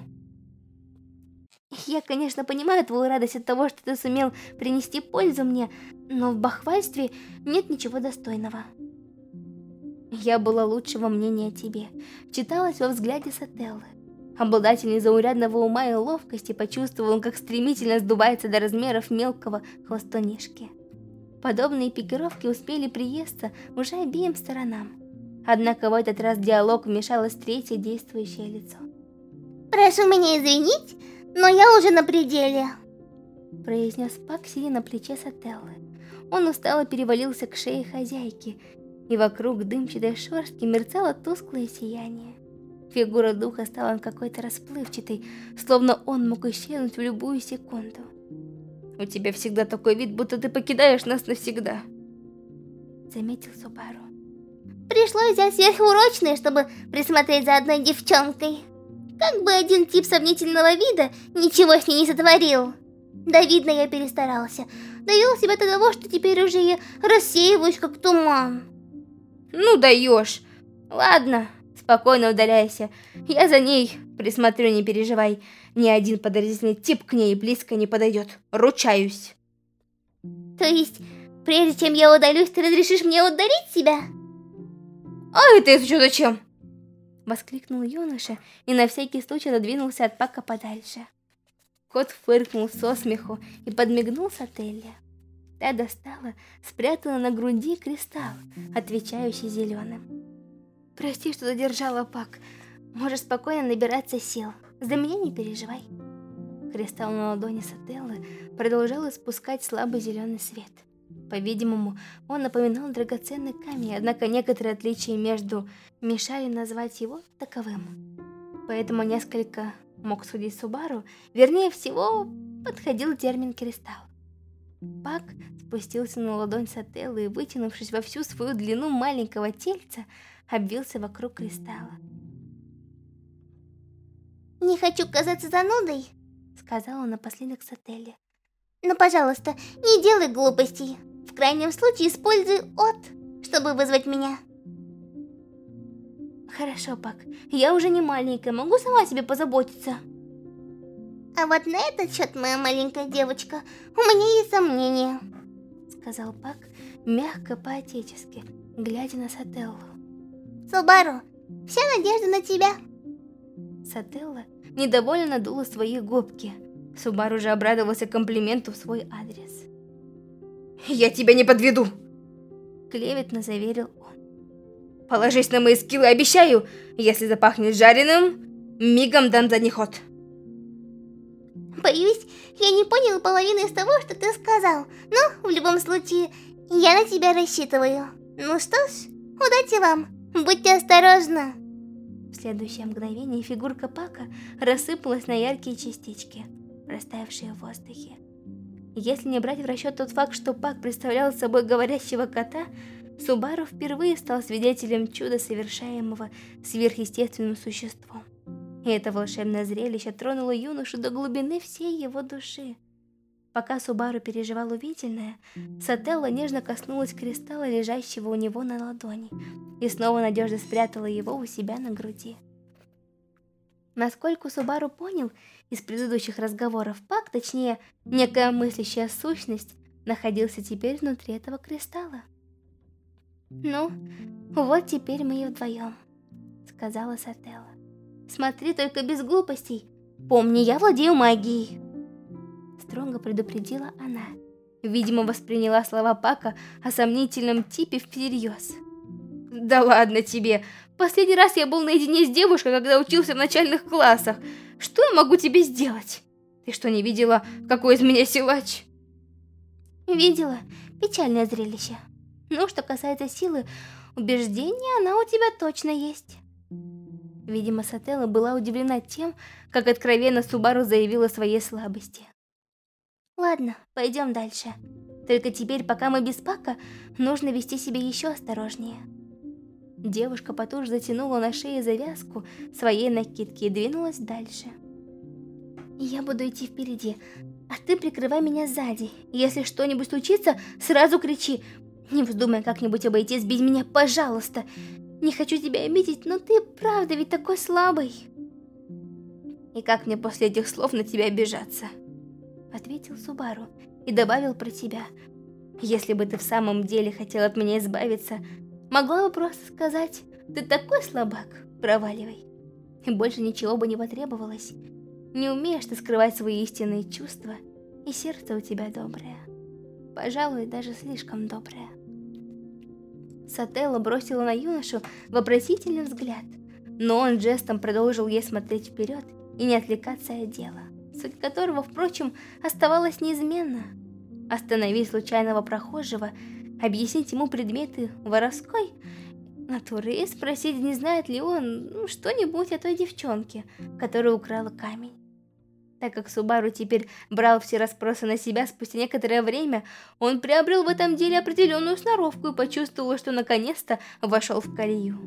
Я, конечно, понимаю твою радость от того, что ты сумел принести пользу мне, но в бахвальстве нет ничего достойного. Я была лучшего мнения о тебе, читалась во взгляде Сателлы. Обладатель незаурядного ума и ловкости почувствовал, как стремительно сдувается до размеров мелкого хвостунишки. Подобные пикировки успели приесться уже обеим сторонам. Однако в этот раз диалог вмешалось третье действующее лицо. «Прошу меня извинить, но я уже на пределе», произнес Пак, сидя на плече Сателлы. Он устало перевалился к шее хозяйки, и вокруг дымчатой шерстки мерцало тусклое сияние. Фигура духа стала какой-то расплывчатой, словно он мог исчезнуть в любую секунду. «У тебя всегда такой вид, будто ты покидаешь нас навсегда», — заметил Субару. «Пришлось взять сверхурочное, чтобы присмотреть за одной девчонкой. Как бы один тип сомнительного вида ничего с ней не сотворил. Да видно, я перестарался. Довел себя до того, что теперь уже я рассеиваюсь, как туман». «Ну даешь. Ладно, Спокойно удаляйся. Я за ней присмотрю, не переживай. Ни один подозрительный тип к ней близко не подойдет. Ручаюсь. То есть, прежде чем я удалюсь, ты разрешишь мне удалить себя? А это еще зачем? Воскликнул юноша и на всякий случай отодвинулся от Пака подальше. Кот фыркнул со смеху и подмигнул с отеля. Та достала, спрятала на груди кристалл, отвечающий зеленым. Прости, что задержала Пак. Можешь спокойно набираться сил. За меня не переживай. Кристалл на ладони Сателлы продолжал испускать слабый зеленый свет. По-видимому, он напоминал драгоценный камень, однако некоторые отличия между мешали назвать его таковым. Поэтому несколько мог судить Субару, вернее всего, подходил термин «кристалл». Пак спустился на ладонь Сателлы и, вытянувшись во всю свою длину маленького тельца, обвился вокруг кристалла. «Не хочу казаться занудой», — сказала напоследок Сателли. «Но, пожалуйста, не делай глупостей. В крайнем случае используй «от», чтобы вызвать меня». Хорошо, Пак. Я уже не маленькая, могу сама себе позаботиться. А вот на этот счет, моя маленькая девочка, у меня есть сомнения. Сказал Пак, мягко по-отечески, глядя на Сателлу. Субару, вся надежда на тебя. Сателла недовольно надула свои губки. Субару же обрадовался комплименту в свой адрес. «Я тебя не подведу!» Клеветно заверил он. «Положись на мои скиллы, обещаю! Если запахнет жареным, мигом дам задний ход!» Боюсь, я не понял половины из того, что ты сказал. Но, в любом случае, я на тебя рассчитываю. Ну что ж, удачи вам! Будьте осторожны. В следующее мгновение фигурка Пака рассыпалась на яркие частички, растаявшие в воздухе. Если не брать в расчет тот факт, что Пак представлял собой говорящего кота, Субару впервые стал свидетелем чуда, совершаемого сверхъестественным существом. И это волшебное зрелище тронуло юношу до глубины всей его души. Пока Субару переживал увиденное, Сателла нежно коснулась кристалла, лежащего у него на ладони, и снова надежно спрятала его у себя на груди. Насколько Субару понял из предыдущих разговоров, Пак, точнее, некая мыслящая сущность, находился теперь внутри этого кристалла. «Ну, вот теперь мы и вдвоем», — сказала Сателла. «Смотри только без глупостей. Помни, я владею магией». Строго предупредила она. Видимо, восприняла слова Пака о сомнительном типе всерьез. «Да ладно тебе! Последний раз я был наедине с девушкой, когда учился в начальных классах. Что я могу тебе сделать? Ты что, не видела, какой из меня силач?» «Видела. Печальное зрелище. Но что касается силы, убеждения она у тебя точно есть». Видимо, Сателла была удивлена тем, как откровенно Субару заявила своей слабости. Ладно, пойдем дальше. Только теперь, пока мы без Пака, нужно вести себя еще осторожнее. Девушка потуже затянула на шее завязку своей накидки и двинулась дальше. Я буду идти впереди, а ты прикрывай меня сзади. Если что-нибудь случится, сразу кричи. Не вздумай как-нибудь обойтись без меня, пожалуйста. Не хочу тебя обидеть, но ты правда ведь такой слабый. И как мне после этих слов на тебя обижаться? Ответил Субару и добавил про тебя. Если бы ты в самом деле хотел от меня избавиться, могла бы просто сказать, ты такой слабак, проваливай. И больше ничего бы не потребовалось. Не умеешь ты скрывать свои истинные чувства, и сердце у тебя доброе. Пожалуй, даже слишком доброе. Сателла бросила на юношу вопросительный взгляд, но он жестом продолжил ей смотреть вперед и не отвлекаться от дела, суть которого, впрочем, оставалась неизменна. Остановить случайного прохожего, объяснить ему предметы воровской натуры и спросить, не знает ли он ну, что-нибудь о той девчонке, которая украла камень. Так как Субару теперь брал все расспросы на себя, спустя некоторое время он приобрел в этом деле определенную сноровку и почувствовал, что наконец-то вошел в колею.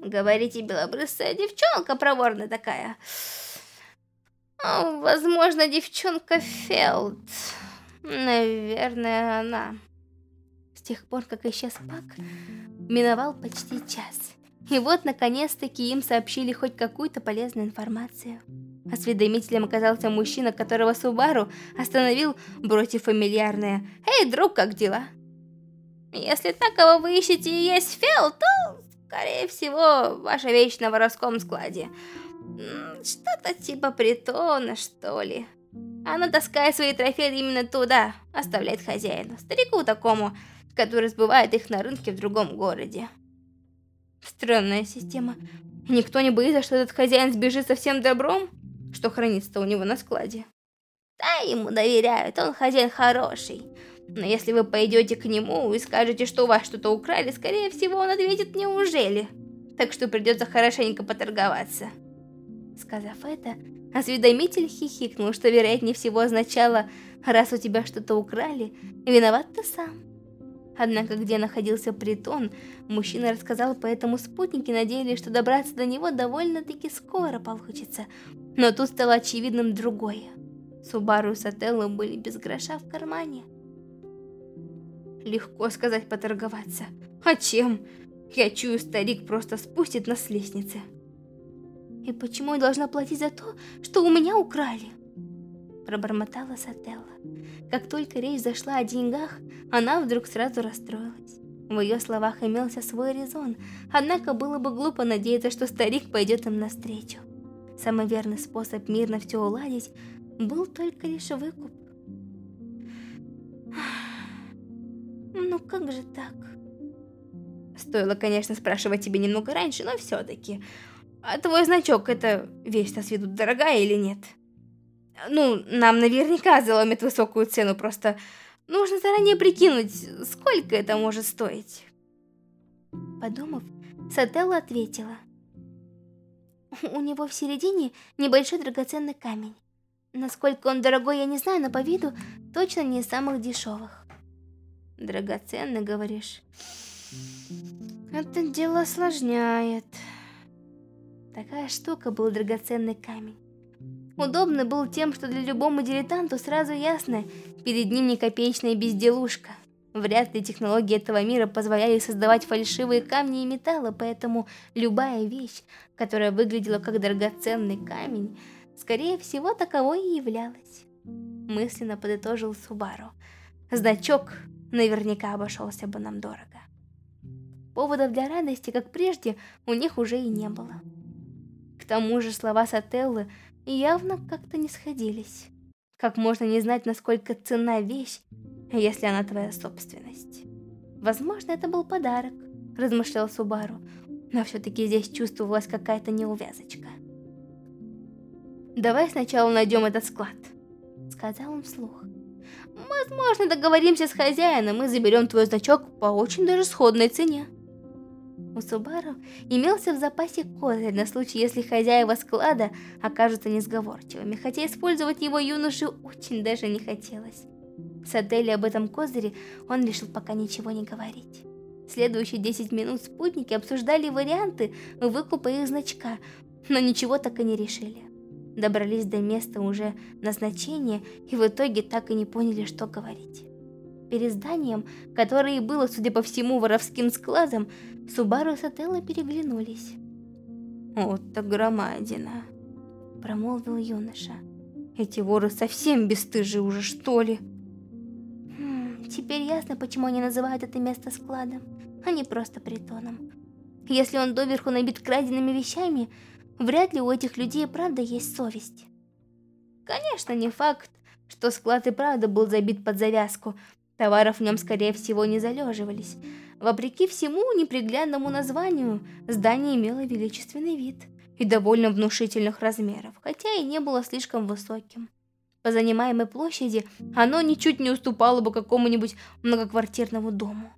Говорите, белобрысая девчонка проворная такая. О, возможно, девчонка Фелд. Наверное, она. С тех пор, как исчез Пак, миновал почти час. И вот, наконец-таки, им сообщили хоть какую-то полезную информацию. Осведомителем оказался мужчина, которого Субару остановил, бросив фамильярное «Эй, друг, как дела?» «Если так, кого вы ищете и есть Фел, то, скорее всего, ваша вещь на воровском складе. Что-то типа притона, что ли. Она таскает свои трофеи именно туда, оставляет хозяину, старику такому, который сбывает их на рынке в другом городе». Странная система. Никто не боится, что этот хозяин сбежит со всем добром? Что хранится у него на складе. Да, ему доверяют, он хозяин хороший. Но если вы пойдете к нему и скажете, что у вас что-то украли, скорее всего он ответит «неужели?». Так что придется хорошенько поторговаться. Сказав это, осведомитель хихикнул, что вероятнее всего означало «раз у тебя что-то украли, виноват ты сам». Однако, где находился притон, мужчина рассказал, поэтому спутники надеялись, что добраться до него довольно-таки скоро получится. Но тут стало очевидным другое. Субару и Сателло были без гроша в кармане. Легко сказать поторговаться. А чем? Я чую, старик просто спустит нас с лестницы. И почему я должна платить за то, что у меня украли? Пробормотала Сателла. Как только речь зашла о деньгах, она вдруг сразу расстроилась. В ее словах имелся свой резон, однако было бы глупо надеяться, что старик пойдет им навстречу. Самый верный способ мирно все уладить был только лишь выкуп. Ну как же так? Стоило, конечно, спрашивать тебе немного раньше, но все-таки. А твой значок, это вещь-то с виду дорогая или нет? Ну, нам наверняка заломит высокую цену, просто нужно заранее прикинуть, сколько это может стоить. Подумав, Сателла ответила. У него в середине небольшой драгоценный камень. Насколько он дорогой, я не знаю, но по виду точно не из самых дешевых. Драгоценный, говоришь? Это дело осложняет. Такая штука был драгоценный камень. удобный был тем, что для любому дилетанту сразу ясно, перед ним не копеечная безделушка. Вряд ли технологии этого мира позволяли создавать фальшивые камни и металлы, поэтому любая вещь, которая выглядела как драгоценный камень, скорее всего таковой и являлась. Мысленно подытожил Субару. Значок наверняка обошелся бы нам дорого. Поводов для радости, как прежде, у них уже и не было. К тому же слова Сателлы явно как-то не сходились. Как можно не знать, насколько цена вещь, если она твоя собственность? Возможно, это был подарок, размышлял Субару, но все-таки здесь чувствовалась какая-то неувязочка. «Давай сначала найдем этот склад», — сказал он вслух. «Возможно, договоримся с хозяином и заберем твой значок по очень даже сходной цене». У Субару имелся в запасе козырь на случай, если хозяева склада окажутся несговорчивыми, хотя использовать его юноше очень даже не хотелось. С Адели об этом козыре он решил пока ничего не говорить. Следующие 10 минут спутники обсуждали варианты выкупа их значка, но ничего так и не решили. Добрались до места уже назначения и в итоге так и не поняли, что говорить. Перед зданием, которое и было, судя по всему, воровским складом, Субару и Сателла переглянулись. «Вот так громадина!» – промолвил юноша. «Эти воры совсем бесстыжие уже, что ли?» Теперь ясно, почему они называют это место складом, а не просто притоном. Если он доверху набит краденными вещами, вряд ли у этих людей правда есть совесть. Конечно, не факт, что склад и правда был забит под завязку. Товаров в нем, скорее всего, не залеживались. Вопреки всему неприглядному названию, здание имело величественный вид и довольно внушительных размеров, хотя и не было слишком высоким. По занимаемой площади оно ничуть не уступало бы какому-нибудь многоквартирному дому.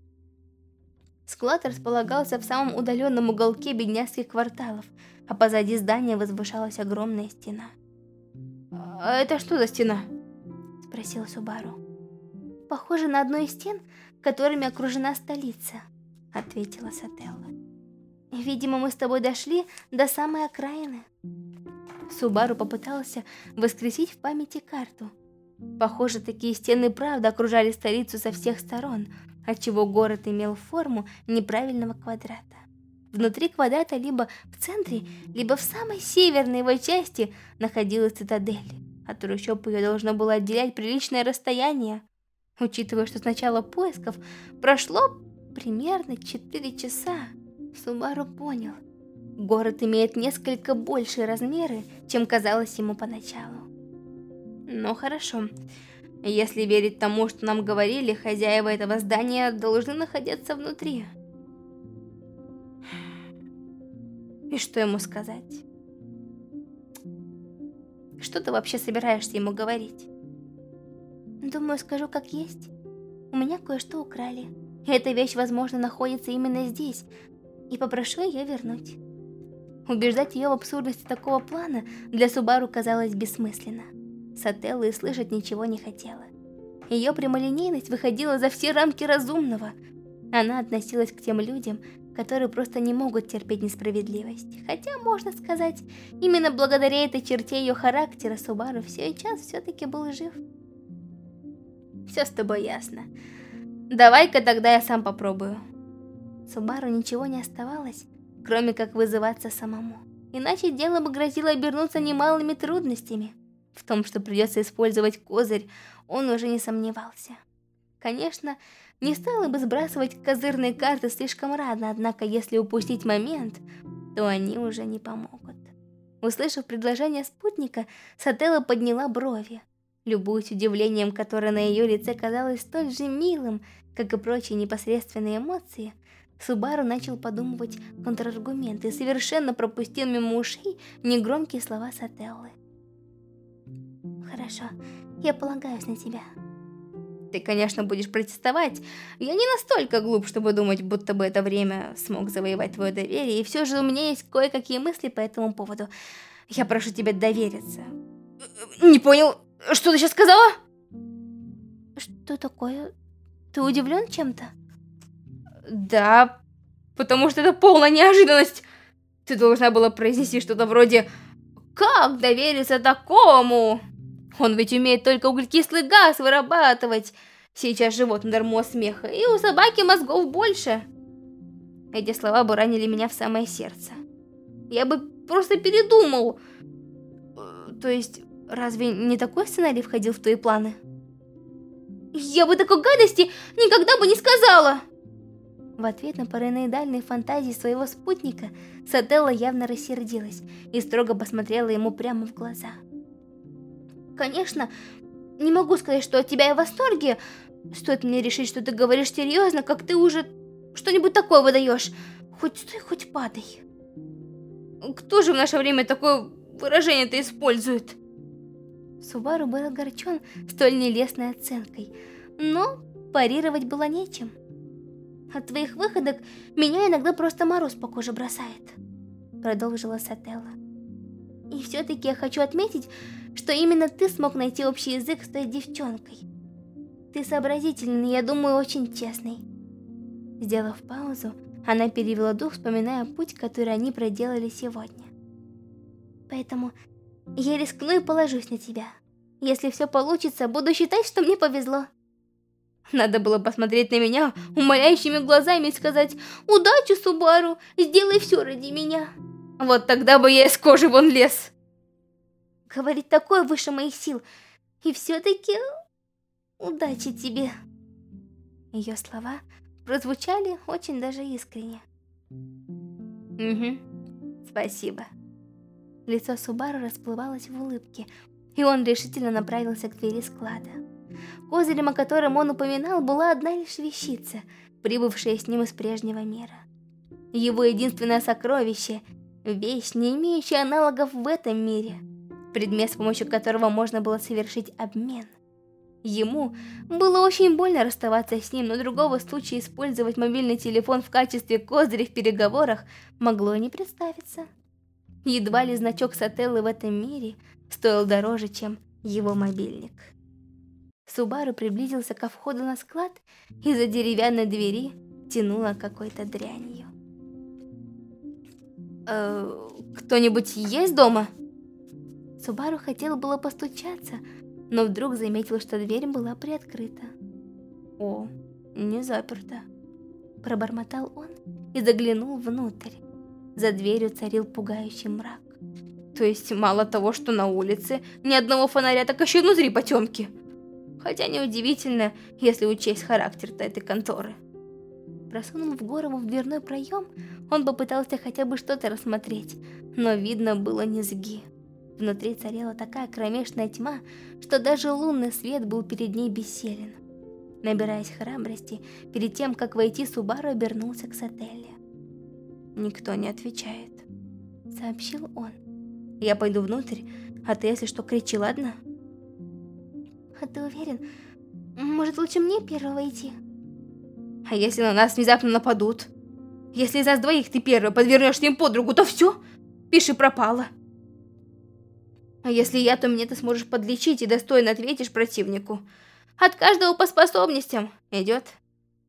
Склад располагался в самом удаленном уголке бедняцких кварталов, а позади здания возвышалась огромная стена. «А это что за стена?» – спросил Субару. «Похоже на одну из стен, которыми окружена столица», – ответила Сателла. «Видимо, мы с тобой дошли до самой окраины». Субару попытался воскресить в памяти карту. Похоже, такие стены правда окружали столицу со всех сторон, отчего город имел форму неправильного квадрата. Внутри квадрата либо в центре, либо в самой северной его части находилась цитадель. От трущоб ее должно было отделять приличное расстояние. Учитывая, что с начала поисков прошло примерно 4 часа, Субару понял – Город имеет несколько большие размеры, чем казалось ему поначалу. Но хорошо. Если верить тому, что нам говорили, хозяева этого здания должны находиться внутри. И что ему сказать? Что ты вообще собираешься ему говорить? Думаю, скажу как есть. У меня кое-что украли. Эта вещь, возможно, находится именно здесь, и попрошу ее вернуть. Убеждать ее в абсурдности такого плана для Субару казалось бессмысленно. Сателла и слышать ничего не хотела. Ее прямолинейность выходила за все рамки разумного. Она относилась к тем людям, которые просто не могут терпеть несправедливость. Хотя, можно сказать, именно благодаря этой черте ее характера Субару сейчас все-таки был жив. Все с тобой ясно. Давай-ка тогда я сам попробую. Субару ничего не оставалось, кроме как вызываться самому. Иначе дело бы грозило обернуться немалыми трудностями. В том, что придется использовать козырь, он уже не сомневался. Конечно, не стоило бы сбрасывать козырные карты слишком рано, однако если упустить момент, то они уже не помогут. Услышав предложение спутника, Сателла подняла брови, любуясь удивлением, которое на ее лице казалось столь же милым, как и прочие непосредственные эмоции, Субару начал подумывать контраргументы и совершенно пропустил мимо ушей негромкие слова Сателлы. «Хорошо, я полагаюсь на тебя». Ты, конечно, будешь протестовать. Я не настолько глуп, чтобы думать, будто бы это время смог завоевать твое доверие, и все же у меня есть кое-какие мысли по этому поводу. Я прошу тебя довериться. Не понял, что ты сейчас сказала? Что такое? Ты удивлен чем-то? Да, потому что это полная неожиданность. Ты должна была произнести что-то вроде Как довериться такому? Он ведь умеет только углекислый газ вырабатывать. Сейчас живот надормо смеха, и у собаки мозгов больше. Эти слова бы ранили меня в самое сердце. Я бы просто передумал. То есть, разве не такой сценарий входил в твои планы? Я бы такой гадости никогда бы не сказала! В ответ на параноидальные фантазии своего спутника, Сателла явно рассердилась и строго посмотрела ему прямо в глаза. Конечно, не могу сказать, что от тебя я в восторге. Стоит мне решить, что ты говоришь серьезно, как ты уже что-нибудь такое выдаешь. Хоть стой, хоть падай. Кто же в наше время такое выражение-то использует? Субару был огорчен столь нелестной оценкой, но парировать было нечем. От твоих выходок меня иногда просто мороз по коже бросает, продолжила Сателла. И все-таки я хочу отметить, что именно ты смог найти общий язык с той девчонкой. Ты сообразительный, я думаю, очень честный. Сделав паузу, она перевела дух, вспоминая путь, который они проделали сегодня. Поэтому я рискну и положусь на тебя. Если все получится, буду считать, что мне повезло. Надо было посмотреть на меня умоляющими глазами и сказать «Удачи, Субару, сделай все ради меня». Вот тогда бы я из кожи вон лез. Говорить такое выше моих сил. И все-таки удачи тебе. Ее слова прозвучали очень даже искренне. Угу, спасибо. Лицо Субару расплывалось в улыбке, и он решительно направился к двери склада. Козырем, о котором он упоминал, была одна лишь вещица, прибывшая с ним из прежнего мира. Его единственное сокровище – вещь, не имеющая аналогов в этом мире, предмет, с помощью которого можно было совершить обмен. Ему было очень больно расставаться с ним, но другого случая использовать мобильный телефон в качестве козыря в переговорах могло не представиться. Едва ли значок Сателлы в этом мире стоил дороже, чем его мобильник. Субару приблизился ко входу на склад и за деревянной двери тянуло какой-то дрянью. «Э, «Кто-нибудь есть дома?» Субару хотел было постучаться, но вдруг заметил, что дверь была приоткрыта. «О, не заперта», – пробормотал он и заглянул внутрь. За дверью царил пугающий мрак. То есть мало того, что на улице ни одного фонаря, так еще внутри потемки – Хотя неудивительно, если учесть характер этой конторы. Просунув голову в дверной проем, он попытался хотя бы что-то рассмотреть, но видно было низги. Внутри царела такая кромешная тьма, что даже лунный свет был перед ней бессилен. Набираясь храбрости, перед тем, как войти, Субару обернулся к Сателле. «Никто не отвечает», — сообщил он. «Я пойду внутрь, а ты, если что, кричи, ладно?» А ты уверен? Может, лучше мне первого идти? А если на нас внезапно нападут? Если за двоих ты первый подвернешь им подругу, то все, пиши пропало. А если я, то мне ты сможешь подлечить и достойно ответишь противнику. От каждого по способностям. Идет?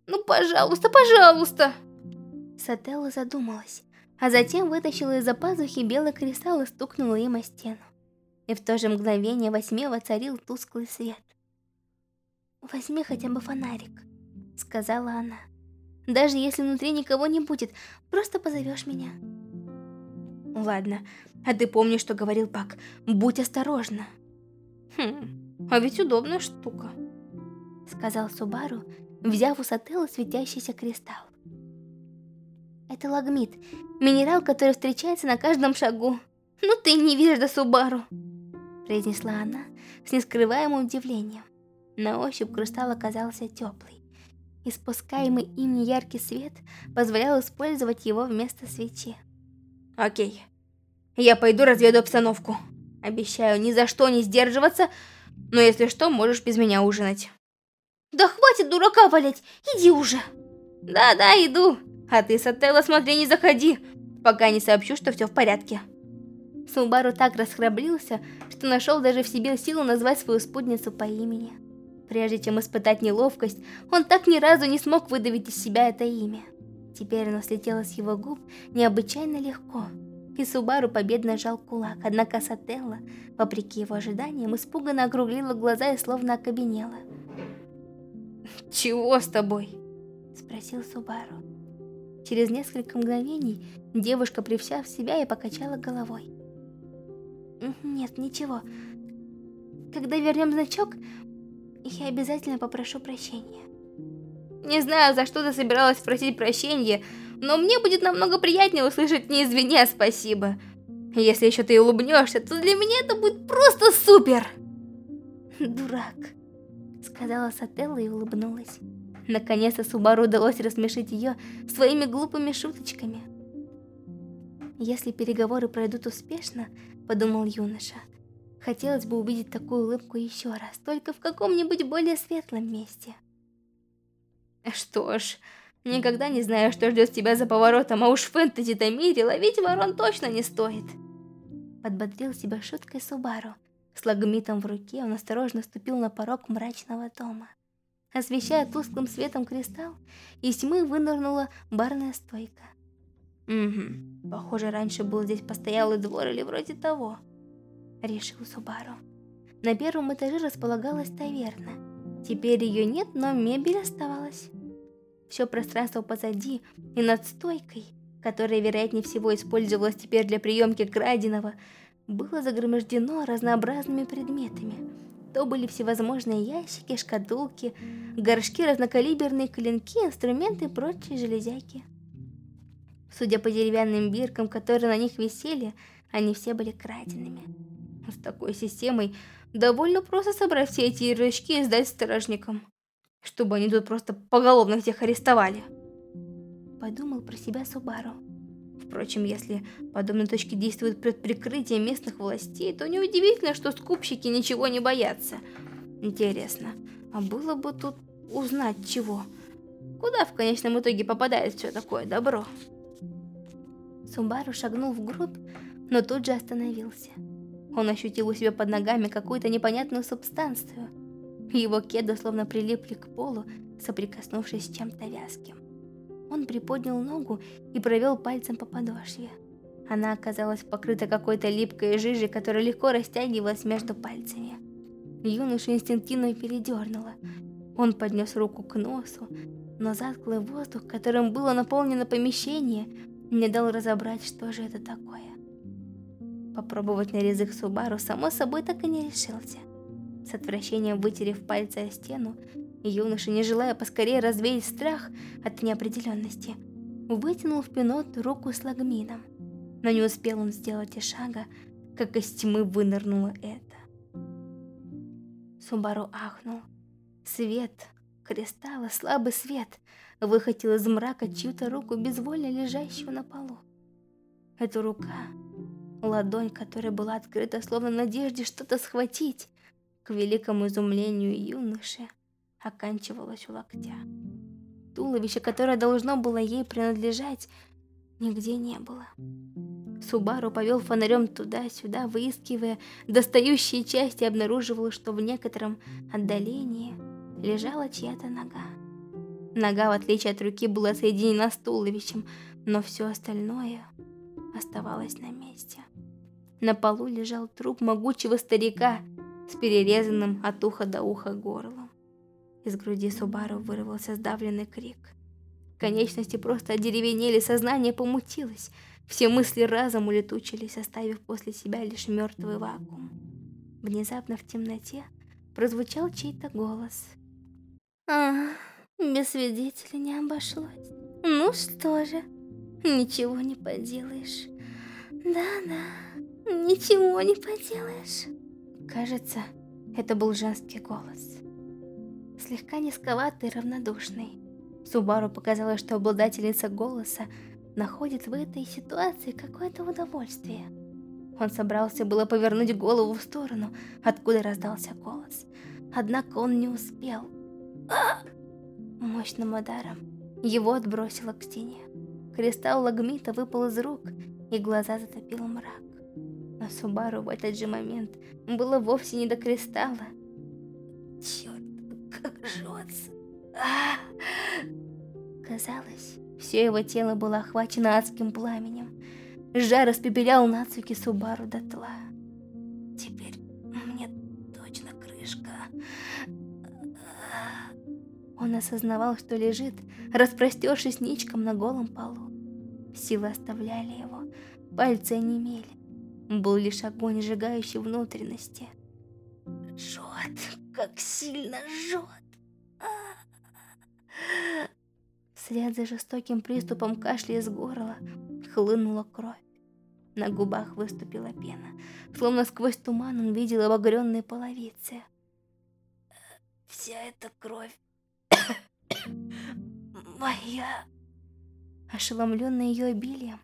Ну, пожалуйста, пожалуйста. Сателла задумалась, а затем вытащила из-за пазухи белый кристалл и стукнула им о стену и в то же мгновение восьме воцарил тусклый свет. «Возьми хотя бы фонарик», — сказала она. «Даже если внутри никого не будет, просто позовешь меня». «Ладно, а ты помнишь, что говорил Пак? Будь осторожна». «Хм, а ведь удобная штука», — сказал Субару, взяв у Сателла светящийся кристалл. «Это лагмит, минерал, который встречается на каждом шагу. Ну ты не видишь до Субару!» Произнесла она с нескрываемым удивлением. На ощупь кристалл оказался теплый. Испускаемый им неяркий свет позволял использовать его вместо свечи. Окей, я пойду разведу обстановку. Обещаю ни за что не сдерживаться, но если что, можешь без меня ужинать. Да хватит дурака валять, иди уже. Да-да, иду. А ты, Сателла, смотри, не заходи, пока не сообщу, что все в порядке. Сумбару так расхрабрился, что нашел даже в себе силу назвать свою спутницу по имени. Прежде чем испытать неловкость, он так ни разу не смог выдавить из себя это имя. Теперь оно слетело с его губ необычайно легко. и Субару победно сжал кулак, однако Сателла, вопреки его ожиданиям, испуганно округлила глаза и словно окабенела. «Чего с тобой?» — спросил Субару. Через несколько мгновений девушка прився в себя и покачала головой. «Нет, ничего. Когда вернем значок, я обязательно попрошу прощения». «Не знаю, за что ты собиралась просить прощения, но мне будет намного приятнее услышать не извини, а спасибо. Если еще ты улыбнешься, то для меня это будет просто супер!» «Дурак», — сказала Сателла и улыбнулась. Наконец-то Субару удалось рассмешить ее своими глупыми шуточками. Если переговоры пройдут успешно, подумал юноша, хотелось бы увидеть такую улыбку еще раз, только в каком-нибудь более светлом месте. Что ж, никогда не знаю, что ждет тебя за поворотом, а уж в фэнтези-то мире ловить ворон точно не стоит. Подбодрил себя шуткой Субару. С лагмитом в руке он осторожно ступил на порог мрачного дома. Освещая тусклым светом кристалл, из тьмы вынырнула барная стойка. Угу, похоже, раньше был здесь постоялый двор или вроде того. Решил Субару. На первом этаже располагалась таверна. Теперь ее нет, но мебель оставалась. Все пространство позади и над стойкой, которая, вероятнее всего, использовалась теперь для приемки краденого, было загромождено разнообразными предметами – то были всевозможные ящики, шкатулки, горшки, разнокалиберные клинки, инструменты и прочие железяки. Судя по деревянным биркам, которые на них висели, они все были краденными. С такой системой довольно просто собрать все эти ярлычки и сдать сторожникам, чтобы они тут просто поголовно всех арестовали. Подумал про себя Субару. Впрочем, если подобные точки действуют под прикрытием местных властей, то неудивительно, что скупщики ничего не боятся. Интересно, а было бы тут узнать чего? Куда в конечном итоге попадает все такое добро? Сумбару шагнул вглубь, но тут же остановился. Он ощутил у себя под ногами какую-то непонятную субстанцию. Его кеды словно прилипли к полу, соприкоснувшись с чем-то вязким. Он приподнял ногу и провел пальцем по подошве. Она оказалась покрыта какой-то липкой жижей, которая легко растягивалась между пальцами. Юноша инстинктивно передернула. Он поднес руку к носу, но затклый воздух, которым было наполнено помещение, не дал разобрать, что же это такое. Попробовать на язык Субару само собой так и не решился. С отвращением вытерев пальцы о стену, Юноша, не желая поскорее развеять страх от неопределенности, вытянул в пинот руку с лагмином. Но не успел он сделать и шага, как из тьмы вынырнуло это. Субару ахнул. Свет, кристалла, слабый свет, выхватил из мрака чью-то руку, безвольно лежащую на полу. Эта рука, ладонь, которая была открыта, словно надежде что-то схватить, к великому изумлению юноши, оканчивалась у локтя. Туловище, которое должно было ей принадлежать, нигде не было. Субару повел фонарем туда-сюда, выискивая достающие части, обнаруживал, что в некотором отдалении лежала чья-то нога. Нога, в отличие от руки, была соединена с туловищем, но все остальное оставалось на месте. На полу лежал труп могучего старика с перерезанным от уха до уха горлом. Из груди Субару вырвался сдавленный крик. Конечности просто одеревенели, сознание помутилось. Все мысли разом улетучились, оставив после себя лишь мертвый вакуум. Внезапно в темноте прозвучал чей-то голос. «А, без свидетелей не обошлось. Ну что же, ничего не поделаешь. Да-да, ничего не поделаешь». Кажется, это был женский голос слегка низковатый и равнодушный. Субару показалось, что обладательница голоса находит в этой ситуации какое-то удовольствие. Он собрался было повернуть голову в сторону, откуда раздался голос. Однако он не успел. А! Мощным ударом его отбросило к стене. Кристалл лагмита выпал из рук, и глаза затопил мрак. Но Субару в этот же момент было вовсе не до кристалла. Черт как жжется. А! Казалось, все его тело было охвачено адским пламенем. Жар распепелял Нацуки Субару дотла. Теперь Он осознавал, что лежит, распростершись ничком на голом полу. Силы оставляли его, пальцы онемели. Был лишь огонь, сжигающий внутренности. Жжет, как сильно жжет. Вслед за жестоким приступом кашля из горла хлынула кровь. На губах выступила пена. Словно сквозь туман он видел обогренные половицы. Вся эта кровь моя. Ошеломленный ее обилием,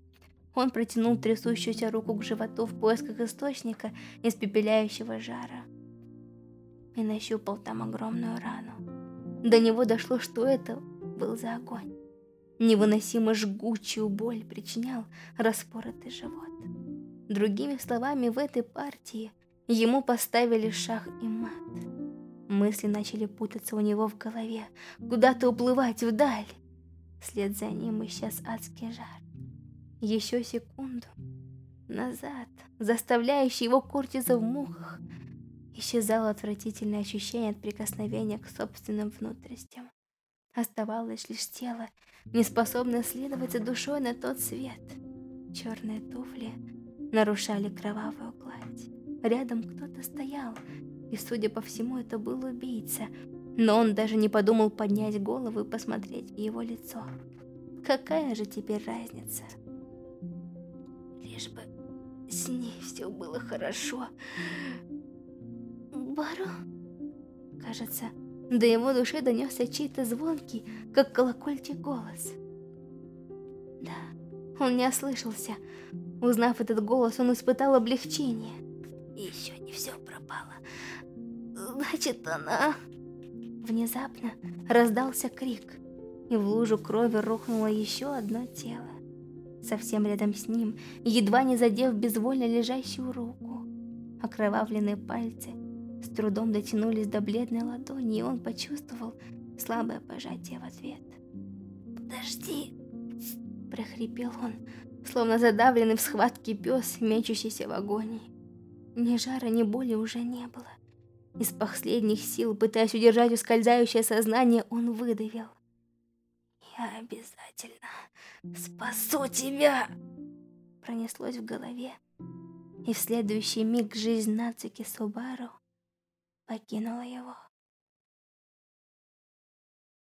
он протянул трясущуюся руку к животу в поисках источника испепеляющего жара. И нащупал там огромную рану. До него дошло, что это был за огонь. Невыносимо жгучую боль причинял распоротый живот. Другими словами, в этой партии ему поставили шах и мат. Мысли начали путаться у него в голове, куда-то уплывать вдаль. Вслед за ним исчез адский жар. Еще секунду назад, заставляющий его куртиться в мухах, исчезало отвратительное ощущение от прикосновения к собственным внутренностям. Оставалось лишь тело, неспособное следовать за душой на тот свет. Черные туфли нарушали кровавую гладь. Рядом кто-то стоял, и, судя по всему, это был убийца, но он даже не подумал поднять голову и посмотреть в его лицо. Какая же теперь разница? Лишь бы с ней все было хорошо. Бару? Кажется, до его души донесся чей-то звонкий, как колокольчик голос. Да, он не ослышался. Узнав этот голос, он испытал облегчение. Еще не все пропало. Значит, она... Внезапно раздался крик, и в лужу крови рухнуло еще одно тело. Совсем рядом с ним, едва не задев безвольно лежащую руку, окровавленные пальцы с трудом дотянулись до бледной ладони, и он почувствовал слабое пожатие в ответ. «Подожди!» – прохрипел он, словно задавленный в схватке пес, мечущийся в агонии. Ни жара, ни боли уже не было. Из последних сил, пытаясь удержать ускользающее сознание, он выдавил. «Я обязательно спасу тебя!» Пронеслось в голове, и в следующий миг жизнь Нацуки Субару покинула его.